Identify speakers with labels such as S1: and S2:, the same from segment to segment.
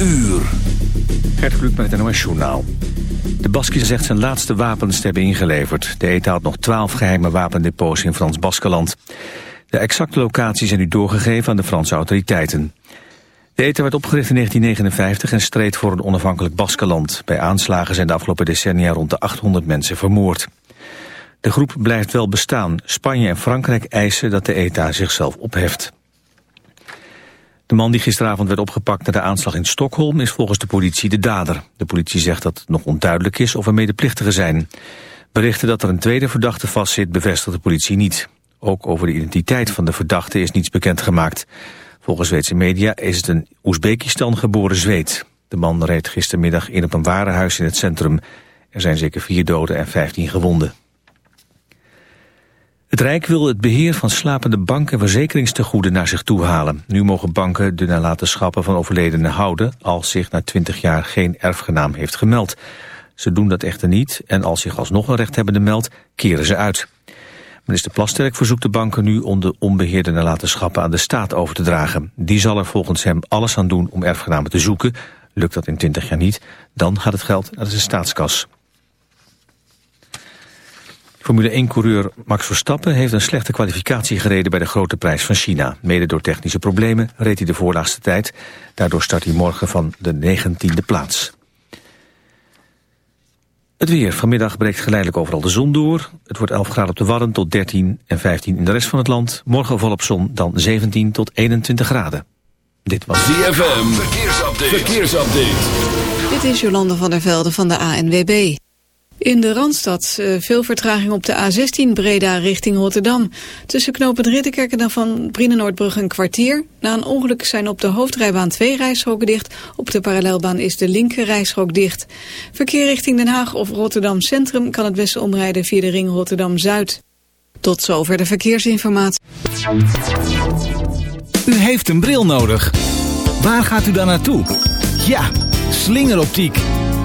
S1: uur. Gert Kluk met het NOS Journaal. De Baskische zegt zijn laatste wapens te hebben ingeleverd. De ETA had nog twaalf geheime wapendepots in Frans Baskeland. De exacte locaties zijn nu doorgegeven aan de Franse autoriteiten. De ETA werd opgericht in 1959 en streed voor een onafhankelijk Baskeland. Bij aanslagen zijn de afgelopen decennia rond de 800 mensen vermoord. De groep blijft wel bestaan. Spanje en Frankrijk eisen dat de ETA zichzelf opheft. De man die gisteravond werd opgepakt na de aanslag in Stockholm is volgens de politie de dader. De politie zegt dat het nog onduidelijk is of er medeplichtigen zijn. Berichten dat er een tweede verdachte vastzit bevestigt de politie niet. Ook over de identiteit van de verdachte is niets bekendgemaakt. Volgens Zweedse media is het een Oezbekistan geboren Zweed. De man reed gistermiddag in op een warenhuis in het centrum. Er zijn zeker vier doden en vijftien gewonden. Het Rijk wil het beheer van slapende banken en verzekeringstegoeden naar zich toe halen. Nu mogen banken de nalatenschappen van overledenen houden als zich na 20 jaar geen erfgenaam heeft gemeld. Ze doen dat echter niet en als zich alsnog een rechthebbende meldt, keren ze uit. Minister Plasterk verzoekt de banken nu om de onbeheerde nalatenschappen aan de staat over te dragen. Die zal er volgens hem alles aan doen om erfgenamen te zoeken. Lukt dat in 20 jaar niet, dan gaat het geld naar de staatskas. Formule 1-coureur Max Verstappen heeft een slechte kwalificatie gereden bij de grote prijs van China. Mede door technische problemen reed hij de voorlaagste tijd. Daardoor start hij morgen van de 19e plaats. Het weer. Vanmiddag breekt geleidelijk overal de zon door. Het wordt 11 graden op de Wadden tot 13 en 15 in de rest van het land. Morgen volop zon, dan 17 tot 21 graden. Dit was
S2: ZFM. Verkeersupdate. Verkeersupdate.
S3: Dit is Jolande van der Velde van de ANWB. In de Randstad uh, veel vertraging op de A16 Breda richting Rotterdam. Tussen knooppunt Ridderkerk en van Brienenoordbrug een kwartier. Na een ongeluk zijn op de hoofdrijbaan twee rijstroken dicht. Op de parallelbaan is de linker rijstrook dicht. Verkeer richting Den Haag of Rotterdam Centrum kan het beste omrijden via de ring Rotterdam-Zuid. Tot zover de verkeersinformatie.
S4: U heeft een bril nodig. Waar gaat u dan naartoe? Ja, slingeroptiek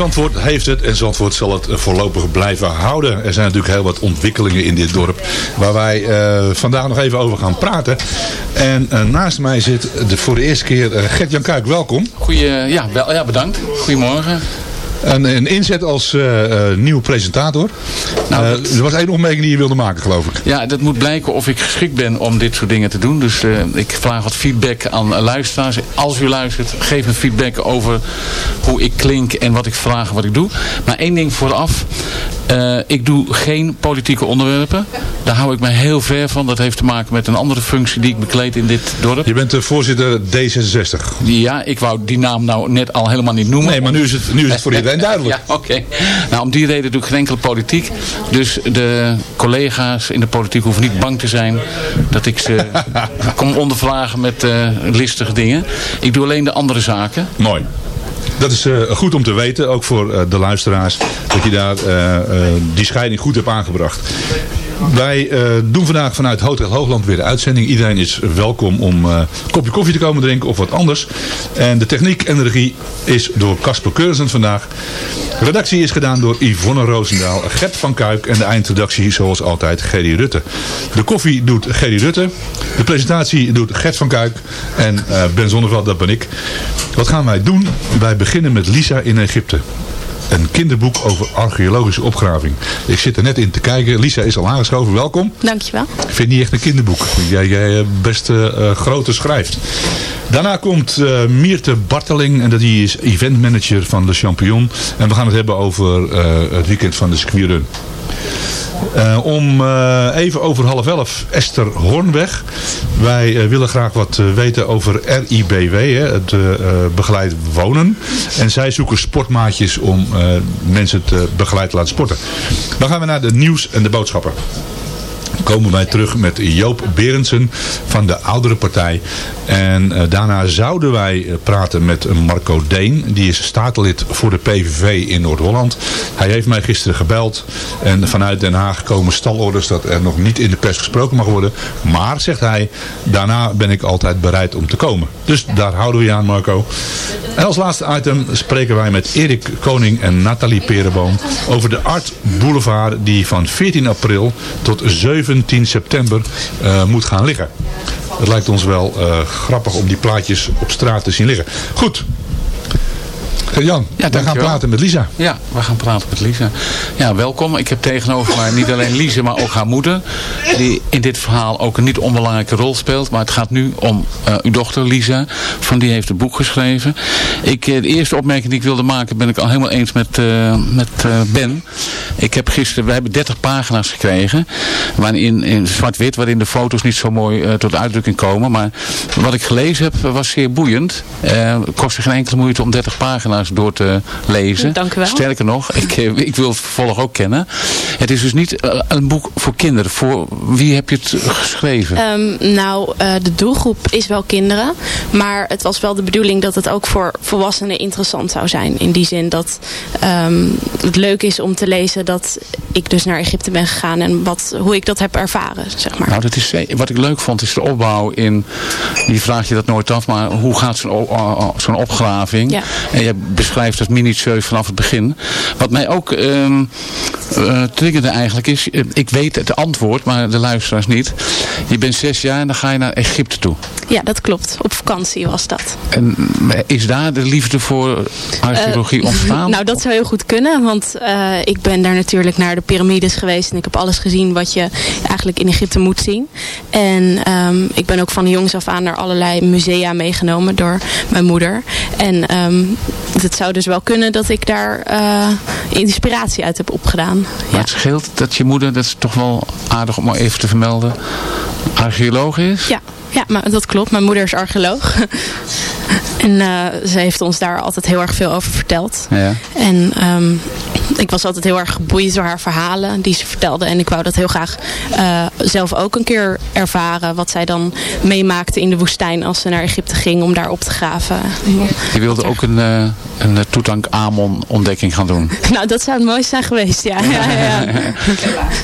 S5: Zandvoort heeft het en Zandvoort zal het voorlopig blijven houden. Er zijn natuurlijk heel wat ontwikkelingen in dit dorp waar wij eh, vandaag nog even over gaan praten. En eh, naast mij zit de, voor de eerste keer Gert-Jan Kuik, welkom.
S6: Goeie, ja, wel, ja, bedankt. Goedemorgen.
S5: Een, een inzet als uh, nieuwe presentator. Nou, uh, er was één opmerking die je wilde maken, geloof ik.
S6: Ja, dat moet blijken of ik geschikt ben om dit soort dingen te doen. Dus ik vraag wat feedback aan luisteraars. Als u luistert, geef me feedback over hoe ik klink en wat ik vraag en wat ik doe. Maar één ding vooraf. Ik doe geen politieke onderwerpen. Daar hou ik mij heel ver van. Dat heeft te maken met een andere functie die ik bekleed in dit dorp.
S5: Je bent de voorzitter D66.
S6: Ja, ik wou die naam nou net al helemaal niet noemen.
S5: Nee, maar nu is het, nu is het voor iedereen duidelijk.
S6: Ja, oké. Nou, om die reden doe ik geen enkele politiek. Dus de collega's in de politiek hoeven niet bang te zijn dat ik ze kom ondervragen met uh, listige dingen. Ik doe alleen de andere zaken.
S5: Mooi. Dat is uh, goed om te weten, ook voor uh, de luisteraars, dat je daar uh, die scheiding goed hebt aangebracht. Wij uh, doen vandaag vanuit Hotel Hoogland weer de uitzending. Iedereen is welkom om uh, een kopje koffie te komen drinken of wat anders. En de techniek en de regie is door Casper Keurzen vandaag. Redactie is gedaan door Yvonne Roosendaal, Gert van Kuik en de eindredactie zoals altijd Gerry Rutte. De koffie doet Gerry Rutte. De presentatie doet Gert van Kuik. En uh, Ben Zonneveld, dat ben ik. Wat gaan wij doen? Wij beginnen met Lisa in Egypte een kinderboek over archeologische opgraving. Ik zit er net in te kijken. Lisa is al aangeschoven. Welkom.
S7: Dankjewel.
S5: Ik vind niet echt een kinderboek. Jij, jij best uh, grote schrijft. Daarna komt uh, Mierte Barteling. En dat die is eventmanager van Le Champion. En we gaan het hebben over uh, het weekend van de Squirrun. Uh, om uh, even over half elf Esther Hornweg. Wij uh, willen graag wat weten over RIBW, hè, het begeleid wonen. En zij zoeken sportmaatjes om mensen te begeleid te laten sporten. Dan gaan we naar de nieuws en de boodschappen komen wij terug met Joop Berendsen van de oudere partij. En uh, daarna zouden wij uh, praten met Marco Deen. Die is statenlid voor de PVV in Noord-Holland. Hij heeft mij gisteren gebeld. En vanuit Den Haag komen stalorders dat er nog niet in de pers gesproken mag worden. Maar, zegt hij, daarna ben ik altijd bereid om te komen. Dus daar houden we je aan Marco. En als laatste item spreken wij met Erik Koning en Nathalie Perenboom over de Art Boulevard die van 14 april tot 17 september uh, moet gaan liggen. Het lijkt ons wel uh, grappig om die plaatjes op straat te zien liggen. Goed. Jan, ja, we gaan praten met Lisa.
S6: Ja, we gaan praten met Lisa. Ja, welkom. Ik heb tegenover mij niet alleen Lisa, maar ook haar moeder. Die in dit verhaal ook een niet onbelangrijke rol speelt. Maar het gaat nu om uh, uw dochter Lisa. Van die heeft een boek geschreven. Ik, de eerste opmerking die ik wilde maken ben ik al helemaal eens met, uh, met uh, Ben. Ik heb gisteren, we hebben 30 pagina's gekregen. Waarin, in zwart-wit, waarin de foto's niet zo mooi tot uitdrukking komen. Maar wat ik gelezen heb was zeer boeiend. Het kostte geen enkele moeite om 30 pagina's door te lezen.
S7: Dank u wel.
S6: Sterker nog, ik, ik wil het vervolg ook kennen. Het is dus niet een boek voor kinderen. Voor wie heb je het geschreven?
S7: Um, nou, uh, de doelgroep is wel kinderen. Maar het was wel de bedoeling dat het ook voor volwassenen interessant zou zijn. In die zin dat um, het leuk is om te lezen dat ik dus naar Egypte ben gegaan. En wat, hoe ik dat heb ervaren, zeg maar.
S6: Nou, dat is, wat ik leuk vond is de opbouw in... Die vraag je dat nooit af, maar hoe gaat zo'n zo'n opgraving?
S7: Ja.
S6: En je beschrijft het minutieus vanaf het begin. Wat mij ook um, uh, triggerde eigenlijk is, uh, ik weet het antwoord, maar de luisteraars niet. Je bent zes jaar en dan ga je naar Egypte toe.
S7: Ja, dat klopt. Op vakantie was dat.
S6: En is daar de liefde voor archeologie uh, ontstaan?
S7: Nou, dat zou heel goed kunnen, want ik ben daar natuurlijk naar de piramides geweest en ik heb alles gezien wat je eigenlijk in Egypte moet zien. En um, ik ben ook van jongs af aan naar allerlei musea meegenomen door mijn moeder. En um, het zou dus wel kunnen dat ik daar uh, inspiratie uit heb opgedaan.
S6: Maar ja. het scheelt dat je moeder, dat is toch wel aardig om maar even te vermelden, archeoloog is?
S7: Ja, ja maar dat klopt. Mijn moeder is archeoloog. en uh, ze heeft ons daar altijd heel erg veel over verteld.
S6: Ja.
S7: En um, ik was altijd heel erg geboeid door haar verhalen die ze vertelde. En ik wou dat heel graag uh, zelf ook een keer ervaren. Wat zij dan meemaakte in de woestijn als ze naar Egypte ging om daar op te graven.
S6: Je wilde ook een, uh, een Tutankhamon ontdekking gaan doen.
S7: nou, dat zou het mooiste zijn geweest, ja. ja, ja, ja.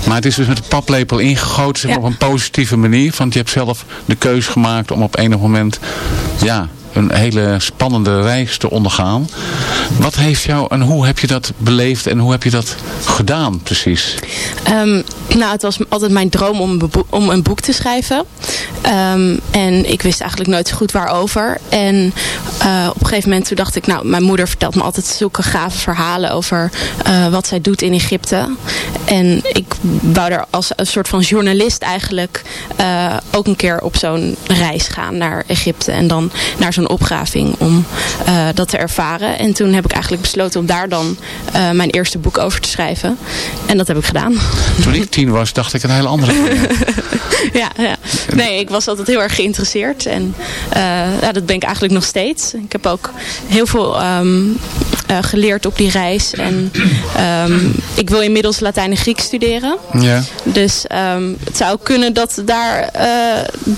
S6: maar het is dus met de paplepel ingegoten op een positieve manier. Want je hebt zelf de keuze gemaakt om op enig moment... Ja, een hele spannende reis te ondergaan. Wat heeft jou en hoe heb je dat beleefd en hoe heb je dat gedaan precies?
S7: Ehm, nou, het was altijd mijn droom om, om een boek te schrijven. Ehm, en ik wist eigenlijk nooit zo goed waarover. En eh, op een gegeven moment toen dacht ik, nou, mijn moeder vertelt me altijd zulke gave verhalen over eh, wat zij doet in Egypte. En ik wou daar als een soort van journalist eigenlijk eh, ook een keer op zo'n reis gaan naar Egypte. En dan naar zo'n opgraving om eh, dat te ervaren. En toen heb ik eigenlijk besloten om daar dan eh, mijn eerste boek over te schrijven. En dat heb ik gedaan.
S6: Toen ik tien was, dacht ik een hele andere
S7: ja, ja. Nee, ik was altijd heel erg geïnteresseerd. En eh, ja, dat ben ik eigenlijk nog steeds. Ik heb ook heel veel ehm, eh, geleerd op die reis. En ehm, ik wil inmiddels Latijn en Grieks studeren.
S6: Ja.
S7: Dus ehm, het zou kunnen dat daar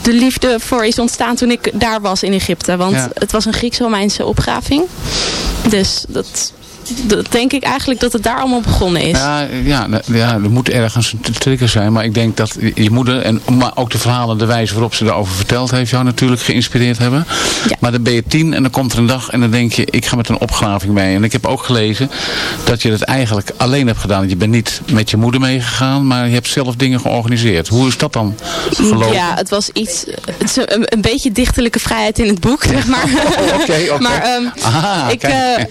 S7: de liefde voor is ontstaan toen ik daar was in Egypte. Want
S6: Ja.
S7: het was een Grieks-Romeinse opgraving. Dus dat, dat denk ik eigenlijk dat het daar allemaal begonnen is.
S6: Ja, ja, ja, er moet ergens een trigger zijn. Maar ik denk dat je moeder, en, maar ook de verhalen, de wijze waarop ze erover verteld heeft, jou natuurlijk geïnspireerd hebben. Maar dan ben je tien en dan komt er een dag en dan denk je, ik ga met een opgraving mee. En ik heb ook gelezen dat je het eigenlijk alleen hebt gedaan. Je bent niet met je moeder meegegaan, maar je hebt zelf dingen georganiseerd. Hoe is dat dan gelopen?
S7: Ja, het was iets, het is een, een beetje dichterlijke vrijheid in het boek, zeg maar.
S6: Oké, oké.
S7: Maar ehm,
S6: Aha,
S7: ik, eh, eh,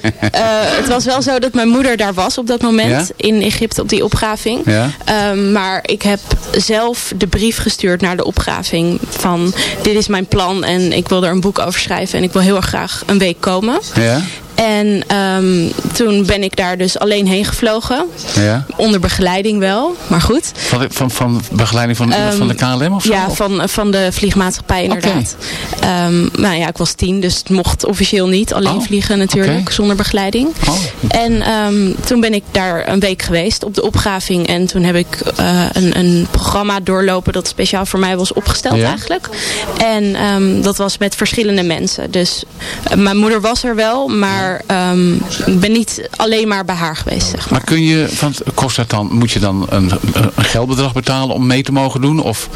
S7: het was wel zo dat mijn moeder daar was op dat moment
S6: Ja?
S7: in Egypte op die opgraving.
S6: Ja.
S7: Ehm, maar ik heb zelf de brief gestuurd naar de opgraving van dit is mijn plan en ik wil er een boek over schrijven en ik wil heel erg graag een week komen.
S6: Ja?
S7: En ehm, toen ben ik daar dus alleen heen gevlogen.
S6: Ja?
S7: Onder begeleiding wel, maar goed.
S6: Van, van, van begeleiding van, van de KLM of zo?
S7: Ja, van, van de vliegmaatschappij inderdaad. Ehm, nou ja, ik was tien, dus het mocht officieel niet alleen
S6: Oh,
S7: vliegen natuurlijk, zonder begeleiding.
S6: Oh.
S7: En ehm, toen ben ik daar een week geweest op de opgraving. En toen heb ik eh, een, een programma doorlopen dat speciaal voor mij was opgesteld
S6: Ja?
S7: eigenlijk. En ehm, dat was met verschillende mensen. Dus eh, mijn moeder was er wel, maar ehm, ik ben niet alleen maar bij haar geweest. Zeg maar.
S6: Maar kun je, want kost dat dan, moet je dan een, een geldbedrag betalen om mee te mogen doen? Of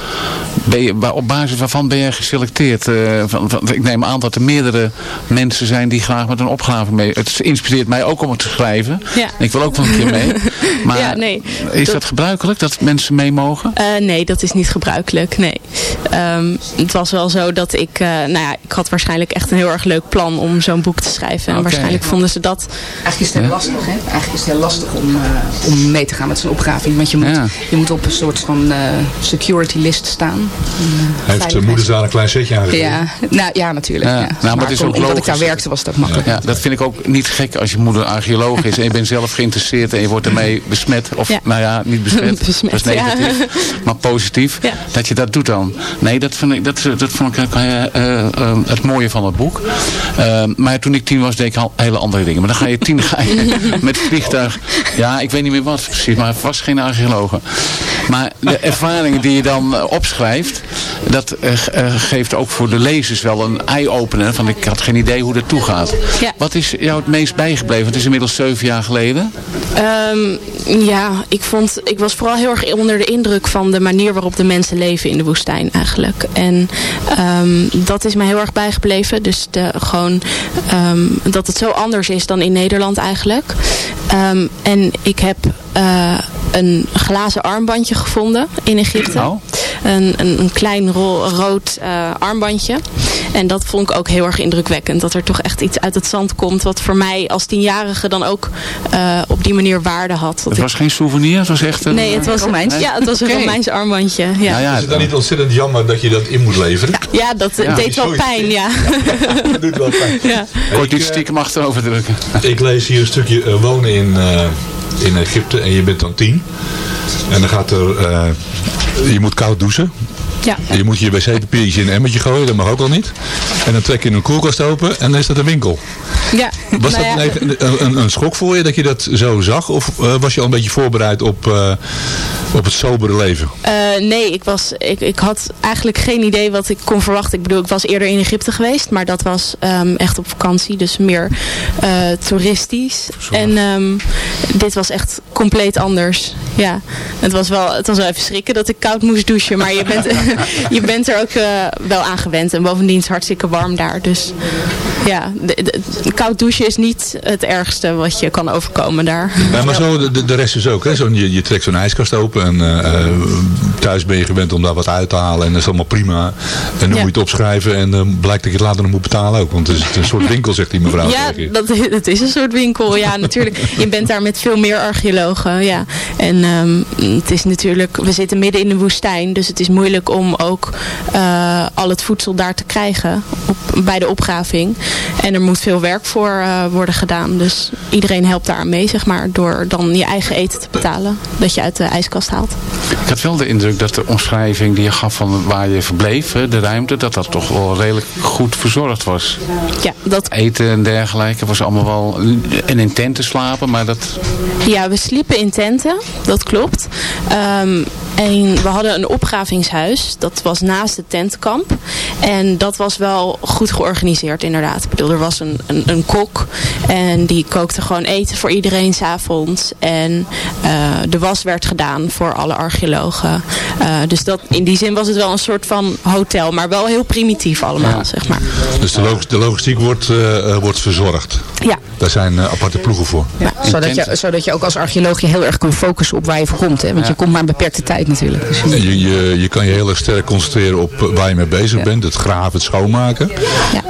S6: ben je, op basis waarvan ben je geselecteerd? Eh, van, van, ik neem aan dat er meerdere mensen zijn die graag met een opgave mee. Het inspireert mij ook om het te schrijven.
S7: Ja.
S6: Ik wil ook wel een keer mee. Maar
S7: Ja, nee.
S6: is dat,
S7: Dat-
S6: gebruikelijk dat mensen mee mogen?
S7: Eh, nee, dat is niet gebruikelijk. Nee. Ehm, het was wel zo dat ik, eh, nou ja, ik had waarschijnlijk echt een heel erg leuk plan om zo'n boek te schrijven. En
S6: Oké.
S7: Waarschijnlijk vonden ze dat.
S8: Eigenlijk is het heel lastig, hè? Eigenlijk is het heel lastig om, eh, om mee te gaan met zo'n opgraving. Want je moet,
S6: Ja.
S8: je moet op een soort van eh, security list staan.
S5: Heeft de moeder daar een klein setje aan gegeven?
S8: Ja, nou, ja natuurlijk.
S6: Ja.
S8: Ja.
S6: Nou, maar
S8: maar
S6: het is ook
S8: omdat ik daar werkte was het ook makkelijk.
S6: Ja, dat vind ik ook niet gek als je moeder archeoloog is en je bent zelf geïnteresseerd en je wordt ermee besmet. Of
S7: Ja.
S6: nou ja, niet besmet,
S7: Besmet,
S6: dat is negatief, maar positief.
S7: Ja.
S6: Dat je dat doet dan. Nee, dat, vind ik, dat, dat vond ik eh, eh, eh, het mooie van het boek. Eh, maar toen ik tien was deed ik al hele andere dingen. Maar dan ga je tien ga je met vliegtuig. Ja, ik weet niet meer wat precies, maar het was geen archeoloog. Maar de ervaringen die je dan eh, opschrijft, dat eh, eh, geeft ook voor de lezers wel een eye-opener. Van ik had geen idee hoe dat toegaat.
S7: Ja.
S6: Wat is jou het meest bijgebleven? Het is inmiddels zeven jaar geleden.
S7: Ehm, ja, ik, vond, ik was vooral heel erg onder de indruk van de manier waarop de mensen leven in de woestijn eigenlijk. En ehm, dat is mij heel erg bijgebleven. Dus de, gewoon ehm, dat het zo anders is dan in Nederland eigenlijk. Ehm, en ik heb eh, een glazen armbandje gevonden in Egypte.
S6: Oh.
S7: Een, een, een klein ro- rood eh, armbandje. En dat vond ik ook heel erg indrukwekkend. Dat er toch echt iets uit het zand komt. Wat voor mij als tienjarige dan ook eh, op die manier waarde had. Dat
S6: Het
S7: ik-
S6: was geen souvenir, het was echt een...
S7: nee, het was,
S8: Romeins?
S7: Ja, het was een. Romeins armbandje. Ja,
S6: Nou ja,
S5: Is het dan niet ontzettend jammer dat je dat in moet leveren?
S7: ja dat eh,
S6: Ja.
S7: deed wel pijn. Ja.
S5: Dat doet wel pijn.
S7: Ja.
S6: Iets
S5: eh,
S6: stiekem achterover drukken.
S5: Ik lees hier een stukje eh, wonen in, eh, in Egypte en je bent dan tien. En dan gaat er, eh, je moet koud douchen.
S7: Ja.
S5: Je moet je wc-papiertje in een emmertje gooien, dat mag ook al niet. En dan trek je een koelkast open en dan is dat een winkel.
S7: Ja.
S5: Was
S7: Nou
S5: dat
S7: ja,
S5: een, een, een- schok voor je dat je dat zo zag? Of eh, was je al een beetje voorbereid op, eh, op het sobere leven?
S7: Eh, nee, ik, was, ik, ik had eigenlijk geen idee wat ik kon verwachten. Ik bedoel, ik was eerder in Egypte geweest, maar dat was ehm, echt op vakantie, dus meer toeristisch. En ehm, dit was echt compleet anders. Ja, het was, wel, het was wel even schrikken dat ik koud moest douchen. Maar je bent, je bent er ook eh, wel aan gewend. En bovendien is het hartstikke warm daar. Dus ja, de, de- koud douchen is niet het ergste wat je kan overkomen daar.
S5: Ja, maar zo, de, de rest is ook. Hè? Zo, je, je trekt zo'n ijskast open en eh, thuis ben je gewend om daar wat uit te halen. En dat is allemaal prima. En dan
S7: Ja.
S5: moet je het opschrijven en dan blijkt dat je het later nog moet betalen ook. Want het is een soort winkel, zegt die mevrouw.
S7: Ja, dat, het is een soort winkel. Ja, natuurlijk. Je bent daar met veel meer archeologen. Ja. En ehm, het is natuurlijk, we zitten midden in de woestijn. Dus het is moeilijk om ook eh, al het voedsel daar te krijgen op, bij de opgraving. En er moet veel werk voor eh, worden gedaan. Dus iedereen helpt daar aan mee, zeg maar. Door dan je eigen eten te betalen. Dat je uit de ijskast haalt.
S6: Ik had wel de indruk dat de omschrijving die je gaf van waar je verbleef, de ruimte, dat dat toch wel redelijk goed verzorgd was.
S7: Ja, dat
S6: Eten en dergelijke was allemaal wel, en in tenten slapen, maar dat,
S7: Ja, we sliepen in tenten, dat klopt. Ehm, en we hadden een opgravingshuis, dat was naast het tentkamp. En dat was wel goed georganiseerd inderdaad. Ik bedoel, er was een, een, een kok en die kookte gewoon eten voor iedereen s'avonds. En eh, de was werd gedaan voor alle archeologen. Eh, dus dat, in die zin was het wel een soort van hotel, maar wel heel primitief allemaal, zeg maar.
S5: Dus de, log- de logistiek wordt, eh, wordt verzorgd.
S7: Ja.
S5: Daar zijn aparte ploegen voor.
S8: Ja, zodat, je, zodat je ook als archeoloog je heel erg kan focussen op waar je voor komt. Hè? Want je komt maar een beperkte tijd natuurlijk. Dus,
S5: En Je, je, je kan je heel erg sterk concentreren op eh, waar je mee bezig bent. Het graven, het schoonmaken.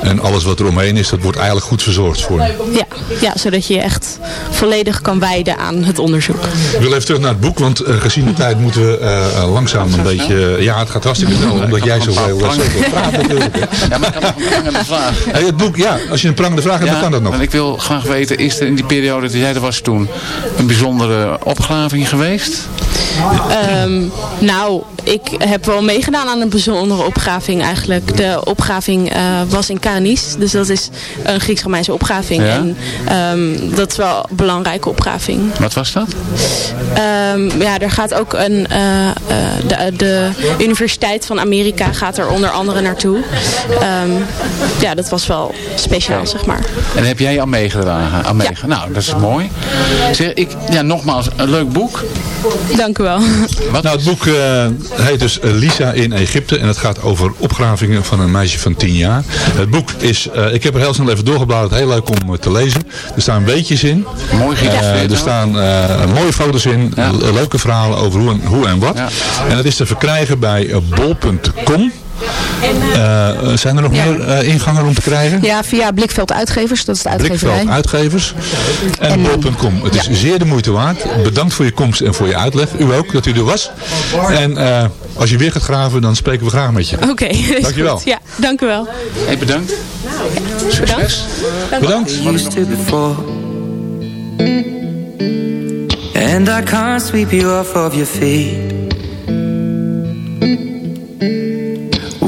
S5: En alles wat er omheen is, dat wordt eigenlijk goed verzorgd voor je.
S7: Ja, ja, zodat je je echt volledig kan wijden aan het onderzoek.
S5: Ik wil even terug naar het boek, want eh, gezien de tijd moeten we eh, eh, langzaam een beetje... ja, het gaat hartstikke snel, omdat jij zoveel, zoveel praat natuurlijk.
S6: Ja, maar ik had nog een prangende vraag.
S5: Hey, het boek, ja, als je een prangende vraag hebt, dan kan dat nog.
S6: want ik wil graag weten, is er in die periode dat jij er was toen een bijzondere opgraving geweest?
S7: Ehm, nou, ik heb wel meegedaan aan een bijzondere opgraving eigenlijk. De opgraving eh, was in Canis, dus dat is een Grieks-Romeinse opgraving.
S6: Ja.
S7: En ehm, dat is wel een belangrijke opgraving.
S6: Wat was dat?
S7: Ehm, ja, er gaat ook een, eh, eh, de, de Universiteit van Amerika gaat er onder andere naartoe. Ja, dat was wel speciaal, zeg maar.
S6: En heb jij aan meegedragen? Aan meege- Nou, dat is mooi. Zeg, ik, ja, nogmaals, een leuk boek.
S7: Dank u wel.
S5: Nou, het boek eh, heet dus eh, Lisa in Egypte en het gaat over opgravingen van een meisje van 10 jaar. Het boek is, eh, ik heb er heel snel even doorgebladerd, heel leuk om te lezen. Er staan weetjes in.
S6: Mooi
S5: Eh, Er staan eh, mooie foto's in, le- leuke verhalen over hoe en, hoe en wat. En dat is te verkrijgen bij bol.com. Eh, zijn er nog meer eh, ingangen om te krijgen?
S8: ja, via Blikveld Uitgevers, dat is de uitgeverij.
S5: Blikveld Uitgevers en bol.com. Het is zeer de moeite waard. Bedankt voor je komst en voor je uitleg. U ook, dat u er was. En eh, als je weer gaat graven, dan spreken we graag met je.
S7: Oké,
S5: Dankjewel.
S7: goed. Ja, dank u wel.
S6: Hey, bedankt.
S7: Bedankt.
S5: Bedankt.
S9: before. And I can't sweep you off of your feet.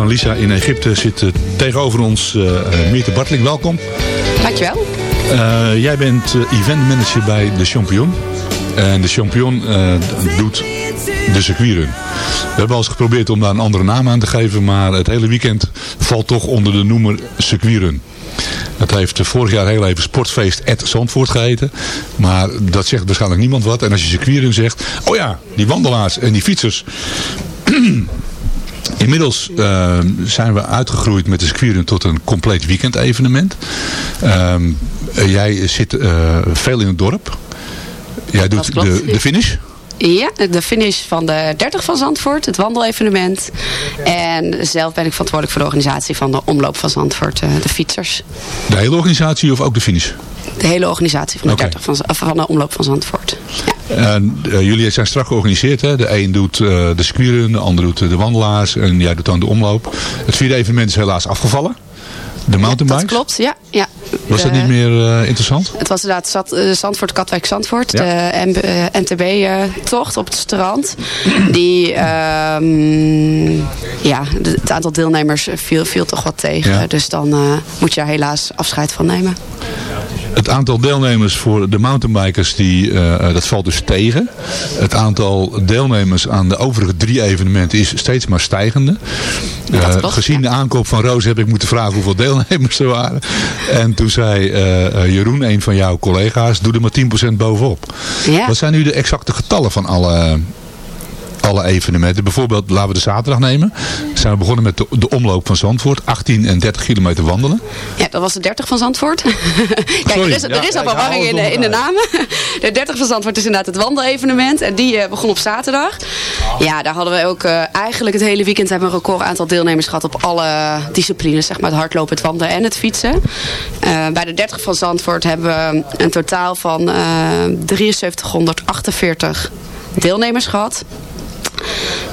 S5: van Lisa in Egypte zit eh, tegenover ons uh, Meerte Barteling. Welkom.
S10: Dankjewel.
S5: Eh, jij bent event manager bij de Champion. En de Champion doet de circuitrun. We hebben al eens geprobeerd om daar een andere naam aan te geven. Maar het hele weekend valt toch onder de noemer circuitrun. Het heeft vorig jaar heel even Sportfeest at Zandvoort geheten. Maar dat zegt waarschijnlijk niemand wat. En als je circuitrun zegt, oh ja, die wandelaars en die fietsers. Inmiddels eh, zijn we uitgegroeid met de circuitrun tot een compleet weekendevenement. Eh, jij zit eh, veel in het dorp. Jij doet de, de finish.
S10: Ja, de finish van de 30 van Zandvoort, het wandelevenement. En zelf ben ik verantwoordelijk voor de organisatie van de omloop van Zandvoort, eh, de fietsers.
S5: De hele organisatie of ook de finish?
S10: De hele organisatie van de,
S5: Oké.
S10: 30 van, van de omloop van Zandvoort.
S5: En, eh, jullie zijn strak georganiseerd. Hè? De een doet eh, de circuitrun, de ander doet eh, de wandelaars en jij doet dan de omloop. Het vierde evenement is helaas afgevallen. De
S10: Dat
S5: mountainbikes.
S10: klopt, ja. ja.
S5: Was dat niet meer interessant?
S10: Het was inderdaad Zat- Zandvoort, Katwijk, Zandvoort.
S5: Ja.
S10: De MTB-tocht op het strand. Die, ehm, ja, de- het aantal deelnemers viel, viel toch wat tegen.
S5: Ja.
S10: Dus dan moet je daar helaas afscheid van nemen.
S5: Het aantal deelnemers voor de mountainbikers, die, eh, eh, dat valt dus tegen. Het aantal deelnemers aan de overige drie evenementen is steeds maar stijgende. Eh, gezien de aankoop van Roos heb ik moeten vragen hoeveel deelnemers er waren. En toen zei Jeroen, een van jouw collega's, doe er maar 10% bovenop.
S10: Ja.
S5: Wat zijn nu de exacte getallen van alle, alle evenementen? Bijvoorbeeld, laten we de zaterdag nemen. Zijn we begonnen met de, de omloop van Zandvoort. 18 en 30 kilometer wandelen.
S10: Ja, dat was de 30 van Zandvoort. Kijk,
S5: Sorry,
S10: er is,
S5: ja,
S10: er is
S5: ja,
S10: al verwarring in de, in de namen. De 30 van Zandvoort is inderdaad het wandelevenement. En die eh, begon op zaterdag. Ja, daar hadden we ook eh, eigenlijk het hele weekend hebben we een record aantal deelnemers gehad op alle disciplines. Zeg maar het hardlopen, het wandelen en het fietsen. Eh, bij de 30 van Zandvoort hebben we een totaal van eh 7348 deelnemers gehad.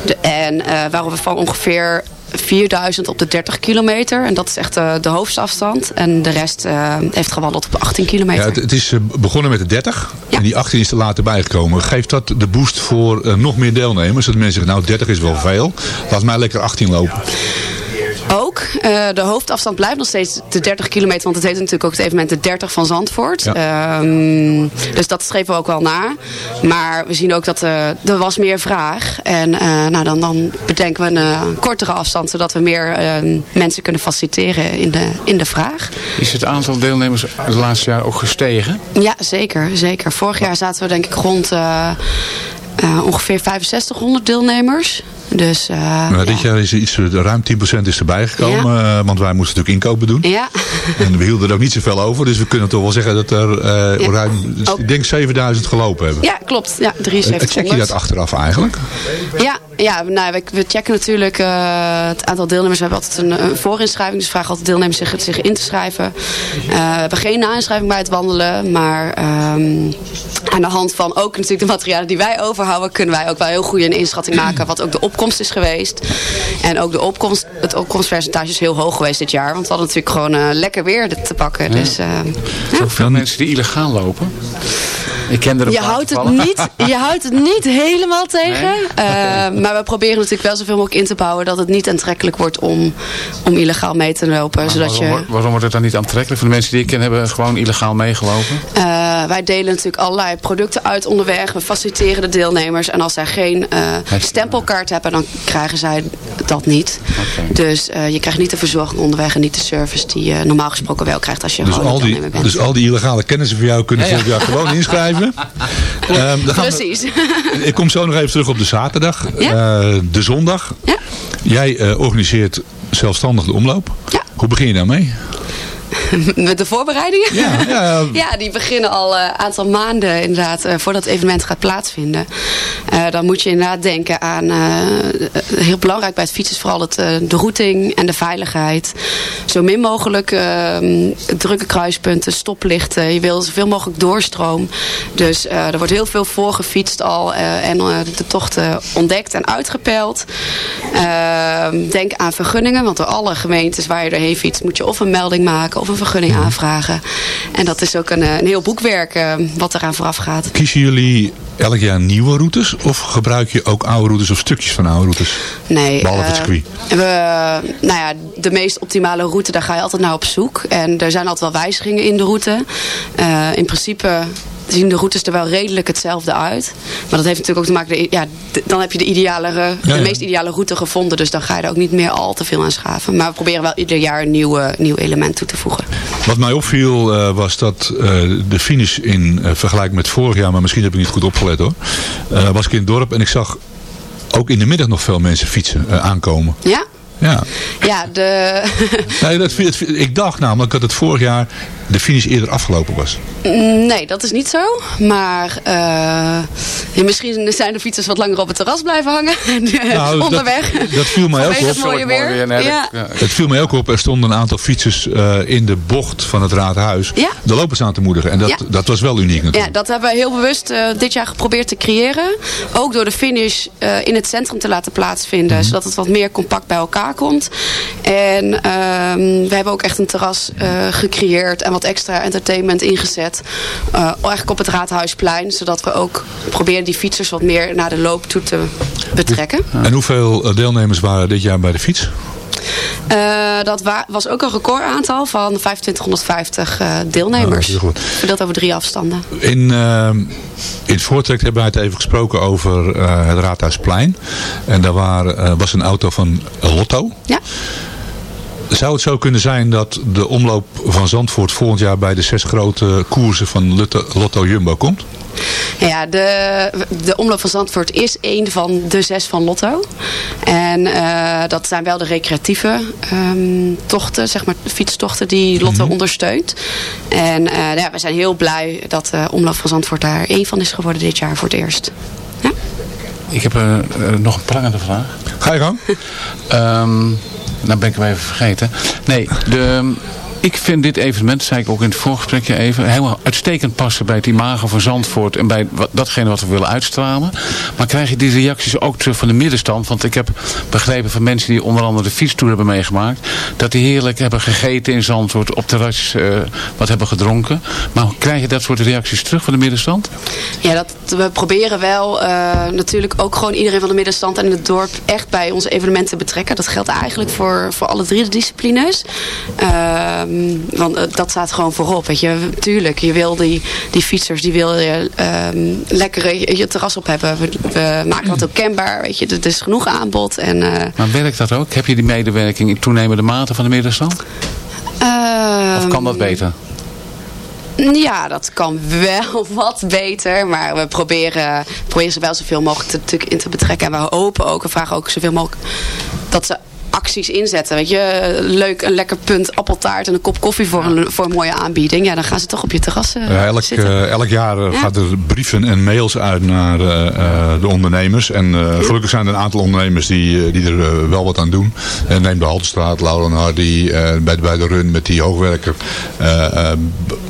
S10: De, en eh waarop we van ongeveer 4000 op de 30 kilometer. En dat is echt eh, de hoofdafstand. En de rest eh, heeft gewandeld op de 18 kilometer.
S5: Ja, het, het is begonnen met de 30 en die 18 is er later bijgekomen. Geeft dat de boost voor nog meer deelnemers? Dat mensen zeggen, nou 30 is wel veel. Laat mij lekker 18 lopen.
S10: Ook. eh, de hoofdafstand blijft nog steeds de 30 kilometer. Want het heet natuurlijk ook het evenement de 30 van Zandvoort. Ehm, dus dat schreven we ook wel na. Maar we zien ook dat eh, er was meer vraag. En eh, nou, dan, dan bedenken we een kortere afstand. Zodat we meer eh, mensen kunnen faciliteren in de, in de vraag.
S6: Is het aantal deelnemers het laatste jaar ook gestegen?
S10: Ja, zeker. zeker. Vorig jaar zaten we denk ik rond eh, ongeveer 6500 deelnemers. Dus, eh,
S5: Maar dit jaar is iets, ruim 10% is erbij gekomen. eh, want wij moesten natuurlijk inkopen doen.
S10: ja.
S5: En we hielden er ook niet zoveel over. Dus we kunnen toch wel zeggen dat er
S10: Ja.
S5: ruim, ik denk 7000 gelopen hebben.
S10: ja, klopt. Ja,
S5: Eh,
S10: 7300.
S5: Check je dat achteraf eigenlijk?
S10: Ja, ja nou, we, we checken natuurlijk het aantal deelnemers. We hebben altijd een, een voorinschrijving. Dus we vragen altijd deelnemers zich, zich in te schrijven. We hebben geen na-inschrijving bij het wandelen. Maar ehm, aan de hand van ook natuurlijk de materialen die wij kunnen wij ook wel heel goed een inschatting maken... wat ook de opkomst is geweest. En ook de opkomst, het opkomstpercentage is heel hoog geweest dit jaar. Want we hadden natuurlijk gewoon eh, lekker weer te pakken. Dus, eh,
S6: Ook veel mensen die illegaal lopen. Ik ken er een
S10: je houdt, het niet, je houdt het niet helemaal tegen. Eh, maar we proberen natuurlijk wel zoveel mogelijk in te bouwen... dat het niet aantrekkelijk wordt om, om illegaal mee te lopen.
S6: Maar
S10: zodat
S6: waarom,
S10: je,
S6: wordt- waarom wordt het dan niet aantrekkelijk? Voor de mensen die ik ken hebben gewoon illegaal meegelopen.
S10: Eh, wij delen natuurlijk allerlei producten uit onderweg. We faciliteren de deelnemers. En als zij geen eh, stempelkaart hebben, dan krijgen zij dat niet. Dus eh, je krijgt niet de verzorging onderweg... en niet de service die je normaal gesproken wel krijgt... als je
S5: Dus
S10: gewoon
S5: al, die,
S10: deelnemer bent.
S5: dus al die illegale kennissen van jou kunnen
S10: Ja, ja.
S5: gewoon inschrijven. Ehm, dan gaan we-
S10: Precies.
S5: ik kom zo nog even terug op de zaterdag.
S10: Ja.
S5: Eh, de zondag. Jij eh, organiseert zelfstandig de omloop. Hoe begin je daarmee?
S10: Met de voorbereidingen?
S5: Ja, ja,
S10: Ja, die beginnen al een aantal maanden inderdaad eh, voordat het evenement gaat plaatsvinden. Eh, dan moet je inderdaad denken aan, eh, heel belangrijk bij het fietsen is vooral het, eh, de routing en de veiligheid. Zo min mogelijk eh, drukke kruispunten, stoplichten. Je wil zoveel mogelijk doorstroom. Dus eh, er wordt heel veel voorgefietst al eh, en eh, de tochten ontdekt en uitgepeild. Eh, denk aan vergunningen, want door alle gemeentes waar je doorheen fietst moet je of een melding maken of een vergunning aanvragen. En dat is ook een, eh, een heel boekwerk eh, wat eraan vooraf gaat.
S5: Kiezen jullie elk jaar nieuwe routes? Of gebruik je ook oude routes of stukjes van oude routes?
S10: Nee,
S5: Behalve het
S10: eh,
S5: circuit.
S10: We, nou ja, de meest optimale route, daar ga je altijd naar op zoek. En er zijn altijd wel wijzigingen in de route. In principe zien de routes er wel redelijk hetzelfde uit. Maar dat heeft natuurlijk ook te maken... Ja, dan heb je de, ideale, de
S5: Ja, ja.
S10: meest ideale route gevonden. Dus dan ga je er ook niet meer al te veel aan schaven. Maar we proberen wel ieder jaar een nieuwe, nieuw element toe te voegen.
S5: Wat mij opviel eh, was dat eh, de finish in eh, vergelijking met vorig jaar, maar misschien heb ik niet goed opgelet hoor, was ik in het dorp en ik zag ook in de middag nog veel mensen fietsen aankomen.
S10: Ja?
S5: Ja.
S10: Ja, de...
S5: Nee, dat, ik dacht namelijk dat het vorig jaar de finish eerder afgelopen was.
S10: Nee, dat is niet zo. Maar eh, misschien zijn de fietsers wat langer op het terras blijven hangen.
S5: Nou,
S10: Onderweg.
S5: Dat viel mij ook op.
S10: het mooie weer. Ja.
S5: Het viel mij ook op, er stonden een aantal fietsers eh, in de bocht van het raadhuis
S10: Ja.
S5: de lopers aan te moedigen. En dat,
S10: Ja.
S5: dat was wel uniek natuurlijk.
S10: Ja, dat hebben we heel bewust eh, dit jaar geprobeerd te creëren. Ook door de finish eh, in het centrum te laten plaatsvinden. Zodat het wat meer compact bij elkaar komt. En ehm, we hebben ook echt een terras eh, gecreëerd. En wat extra entertainment ingezet. eh, eigenlijk op het Raadhuisplein. Zodat we ook proberen die fietsers wat meer naar de loop toe te betrekken.
S5: En hoeveel eh, deelnemers waren dit jaar bij de fiets?
S10: Eh, dat wa- was ook een recordaantal van 2550 eh, deelnemers.
S5: Heel goed.
S10: Verdeeld over drie afstanden.
S5: In, eh, in het voortrek hebben wij het even gesproken over het Raadhuisplein. En daar waren, was een auto van Lotto.
S10: Ja.
S5: Zou het zo kunnen zijn dat de omloop van Zandvoort volgend jaar bij de zes grote koersen van Lotto, Lotto Jumbo komt?
S10: Ja, de, de omloop van Zandvoort is een van de zes van Lotto. En eh, dat zijn wel de recreatieve ehm, tochten, zeg maar fietstochten die Lotto ondersteunt. En eh, ja, we zijn heel blij dat de omloop van Zandvoort daar één van is geworden dit jaar voor het eerst.
S6: Ik heb eh, eh, nog een prangende vraag.
S5: Ga je gang.
S6: Ehm, nou ben ik hem even vergeten. Nee, de, ik vind dit evenement, zei ik ook in het voorgesprekje even, helemaal uitstekend passen bij het imago van Zandvoort en bij datgene wat we willen uitstralen. Maar krijg je die reacties ook terug van de middenstand? Want ik heb begrepen van mensen die onder andere de fietstoer hebben meegemaakt, dat die heerlijk hebben gegeten in Zandvoort, op terras eh, wat hebben gedronken. Maar krijg je dat soort reacties terug van de middenstand?
S10: Ja, dat, we proberen wel eh, natuurlijk ook gewoon iedereen van de middenstand en het dorp echt bij onze evenementen te betrekken. Dat geldt eigenlijk voor, voor alle drie de disciplines. Ehm, want eh, dat staat gewoon voorop. Weet je. Tuurlijk, je wil die, die fietsers, die wil je ehm, lekker je, je terras op hebben. We, we maken dat ook kenbaar. Weet je. Er is genoeg aanbod. En, eh,
S6: Maar werkt dat ook? Heb je die medewerking in toenemende mate van de middenstand? Of kan dat beter?
S10: Ja, dat kan wel wat beter. Maar we proberen, proberen ze wel zoveel mogelijk te, natuurlijk in te betrekken. En we hopen ook en vragen ook zoveel mogelijk dat ze acties inzetten. Weet je, leuk een lekker punt appeltaart en een kop koffie voor, een, voor een mooie aanbieding. Ja, dan gaan ze toch op je terras
S5: Ja, elk,
S10: zitten.
S5: eh, elk jaar eh,
S10: Ja.
S5: gaat er brieven en mails uit naar eh, eh, de ondernemers. En eh, gelukkig zijn er een aantal ondernemers die, eh, die er wel wat aan doen. En neem de Haltestraat, Lauren Hardy, eh, bij, de- bij de run met die hoogwerker.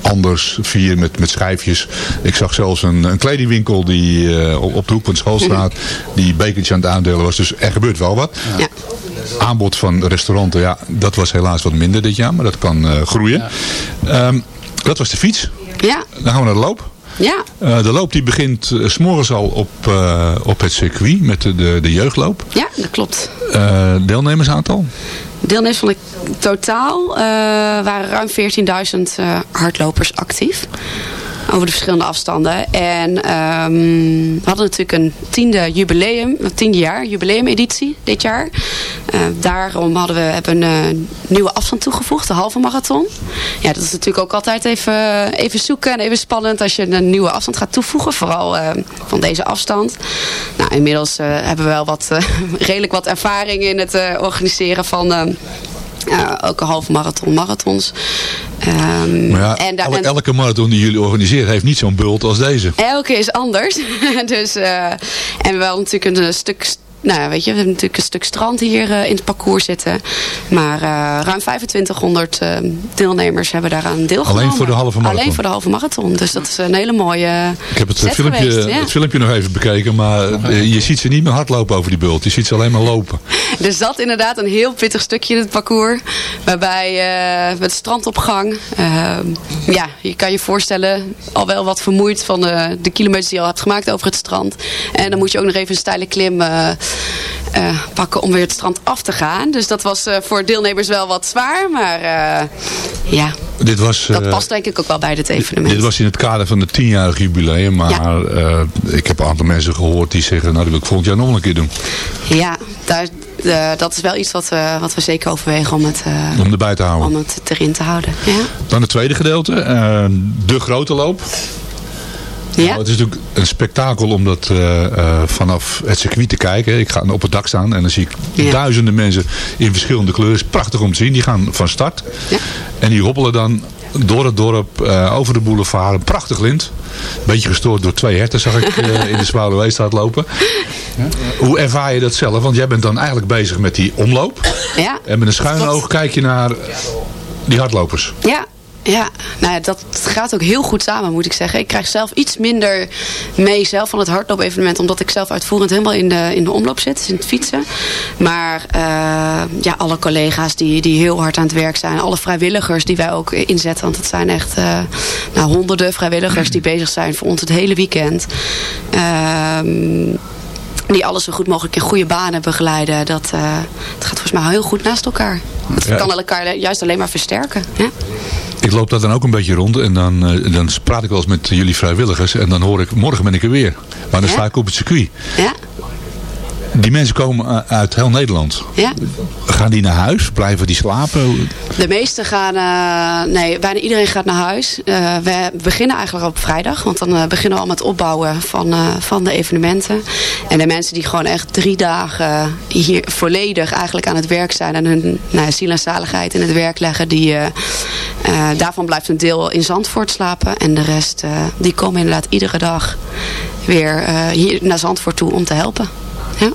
S5: anders, vier met, met schijfjes. Ik zag zelfs een, een kledingwinkel die eh, op, op de hoek van de schoolstraat die bekertje aan het aandelen was. Dus er gebeurt wel wat.
S10: Ja.
S5: Aanbod van restauranten, ja, dat was helaas wat minder dit jaar. Maar dat kan eh, groeien. Ehm, dat was de fiets.
S10: Ja,
S5: Dan gaan we naar de loop.
S10: ja.
S5: Eh, de loop die begint uh, s'morgens al op, eh, op het circuit met de, de, de jeugdloop.
S10: ja, dat klopt.
S5: Eh, deelnemersaantal?
S10: Deelnemers van het totaal eh, waren ruim 14.000 eh, hardlopers actief. Over de verschillende afstanden. En ehm, we hadden natuurlijk een tiende jubileum, een tiende jaar jubileumeditie dit jaar. Eh, daarom hadden we hebben een eh, nieuwe afstand toegevoegd, de halve marathon. Ja, dat is natuurlijk ook altijd even, even zoeken en even spannend als je een nieuwe afstand gaat toevoegen. Vooral eh, van deze afstand. Nou, inmiddels hebben we wel wat, redelijk wat ervaring in het organiseren van... ook een halve marathon, marathons. Ehm,
S5: Maar ja,
S10: en daar-
S5: elke,
S10: en-
S5: elke marathon die jullie organiseren heeft niet zo'n bult als deze.
S10: Elke is anders. dus, eh, en wel natuurlijk een stuk... Nou, ja, weet je, we hebben natuurlijk een stuk strand hier eh, in het parcours zitten. Maar eh, ruim 2500 eh, deelnemers hebben daaraan deelgenomen.
S5: Alleen voor de halve marathon?
S10: Alleen voor de halve marathon. Dus dat is een hele mooie
S5: Ik heb het, filmpje,
S10: geweest, ja.
S5: het filmpje nog even bekeken, maar je ziet ze niet meer hardlopen over die bult. Je ziet ze alleen maar lopen.
S10: Er zat inderdaad een heel pittig stukje in het parcours. Waarbij met strandopgang. eh, ja, je kan je voorstellen. Al wel wat vermoeid van de, de kilometers die je al hebt gemaakt over het strand. En dan moet je ook nog even een steile klim eh, pakken om weer het strand af te gaan. Dus dat was eh, voor deelnemers wel wat zwaar. Maar eh, ja,
S5: Dit was,
S10: dat past denk ik ook wel bij dit evenement.
S5: Dit was in het kader van het tienjarig jubileum, maar ik heb een aantal mensen gehoord die zeggen, nou dat wil ik volgend jaar nog een keer doen.
S10: Ja, daar, dat is wel iets wat we, wat we zeker overwegen om het,
S5: Om erbij te houden.
S10: om het erin te houden. Ja.
S5: Dan het tweede gedeelte, de grote loop. Nou, het is natuurlijk een spektakel om dat eh, eh, vanaf het circuit te kijken. Ik ga op het dak staan en dan zie ik
S10: Ja.
S5: duizenden mensen in verschillende kleuren. Prachtig om te zien. Die gaan van start. En die hoppelen dan door het dorp, eh, over de boulevard. Een prachtig lint. Beetje gestoord door twee herten zag ik in de Zwaluweestraat lopen. Hoe ervaar je dat zelf? Want jij bent dan eigenlijk bezig met die omloop.
S10: Ja.
S5: En met een schuin oog kijk je naar die hardlopers.
S10: Ja, ja. Nou ja, dat gaat ook heel goed samen, moet ik zeggen. Ik krijg zelf iets minder mee zelf van het hardloop-evenement. Omdat ik zelf uitvoerend helemaal in de, in de omloop zit, dus in het fietsen. Maar eh, ja, alle collega's die, die heel hard aan het werk zijn. Alle vrijwilligers die wij ook inzetten. Want het zijn echt eh, nou, honderden vrijwilligers die bezig zijn voor ons het hele weekend. Ehm die alles zo goed mogelijk in goede banen begeleiden. Dat, eh, het gaat volgens mij heel goed naast elkaar. Het
S5: Ja.
S10: kan elkaar juist alleen maar versterken.
S5: Ik loop daar dan ook een beetje rond en dan, eh, dan praat ik wel eens met jullie vrijwilligers. En dan hoor ik, morgen ben ik er weer. Maar dan
S10: Ja.
S5: sta ik op het circuit.
S10: Ja?
S5: Die mensen komen eh, uit heel Nederland.
S10: Ja.
S5: Gaan die naar huis? Blijven die slapen?
S10: De meesten gaan, eh, nee, bijna iedereen gaat naar huis. Eh, we beginnen eigenlijk op vrijdag, want dan beginnen we al met het opbouwen van, van de evenementen. En de mensen die gewoon echt drie dagen hier volledig eigenlijk aan het werk zijn en hun nou, ziel en zaligheid in het werk leggen, die, daarvan blijft een deel in Zandvoort slapen. En de rest, die komen inderdaad iedere dag weer hier naar Zandvoort toe om te helpen. Ja.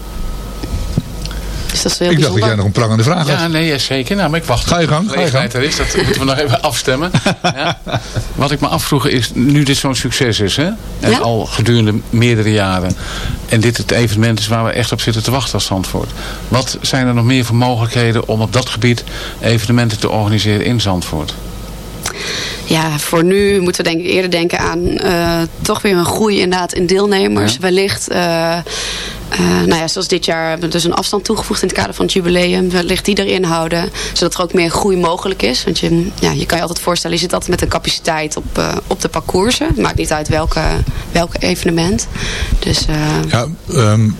S10: Dus dat is heel
S5: Ik dacht dat jij nog een prangende vraag had.
S6: Ja, nee, ja, zeker. Nou, maar ik wacht.
S5: Ga je gang, ga je
S6: er is. Dat moeten we nog even afstemmen. Ja. Wat ik me afvroeg is, nu dit zo'n succes is, hè? En
S10: Ja.
S6: al gedurende meerdere jaren. En dit het evenement is waar we echt op zitten te wachten als Zandvoort. Wat zijn er nog meer voor mogelijkheden om op dat gebied evenementen te organiseren in Zandvoort?
S10: Ja, voor nu moeten we denk ik eerder denken aan eh, toch weer een groei inderdaad in deelnemers. Wellicht, eh, eh, nou ja, zoals dit jaar hebben we dus een afstand toegevoegd in het kader van het jubileum. Wellicht die erin houden, zodat er ook meer groei mogelijk is. Want je, ja, je kan je altijd voorstellen, je zit altijd met een capaciteit op, op de parcoursen. Het maakt niet uit welke, welke evenement. Dus
S5: Ja, ehm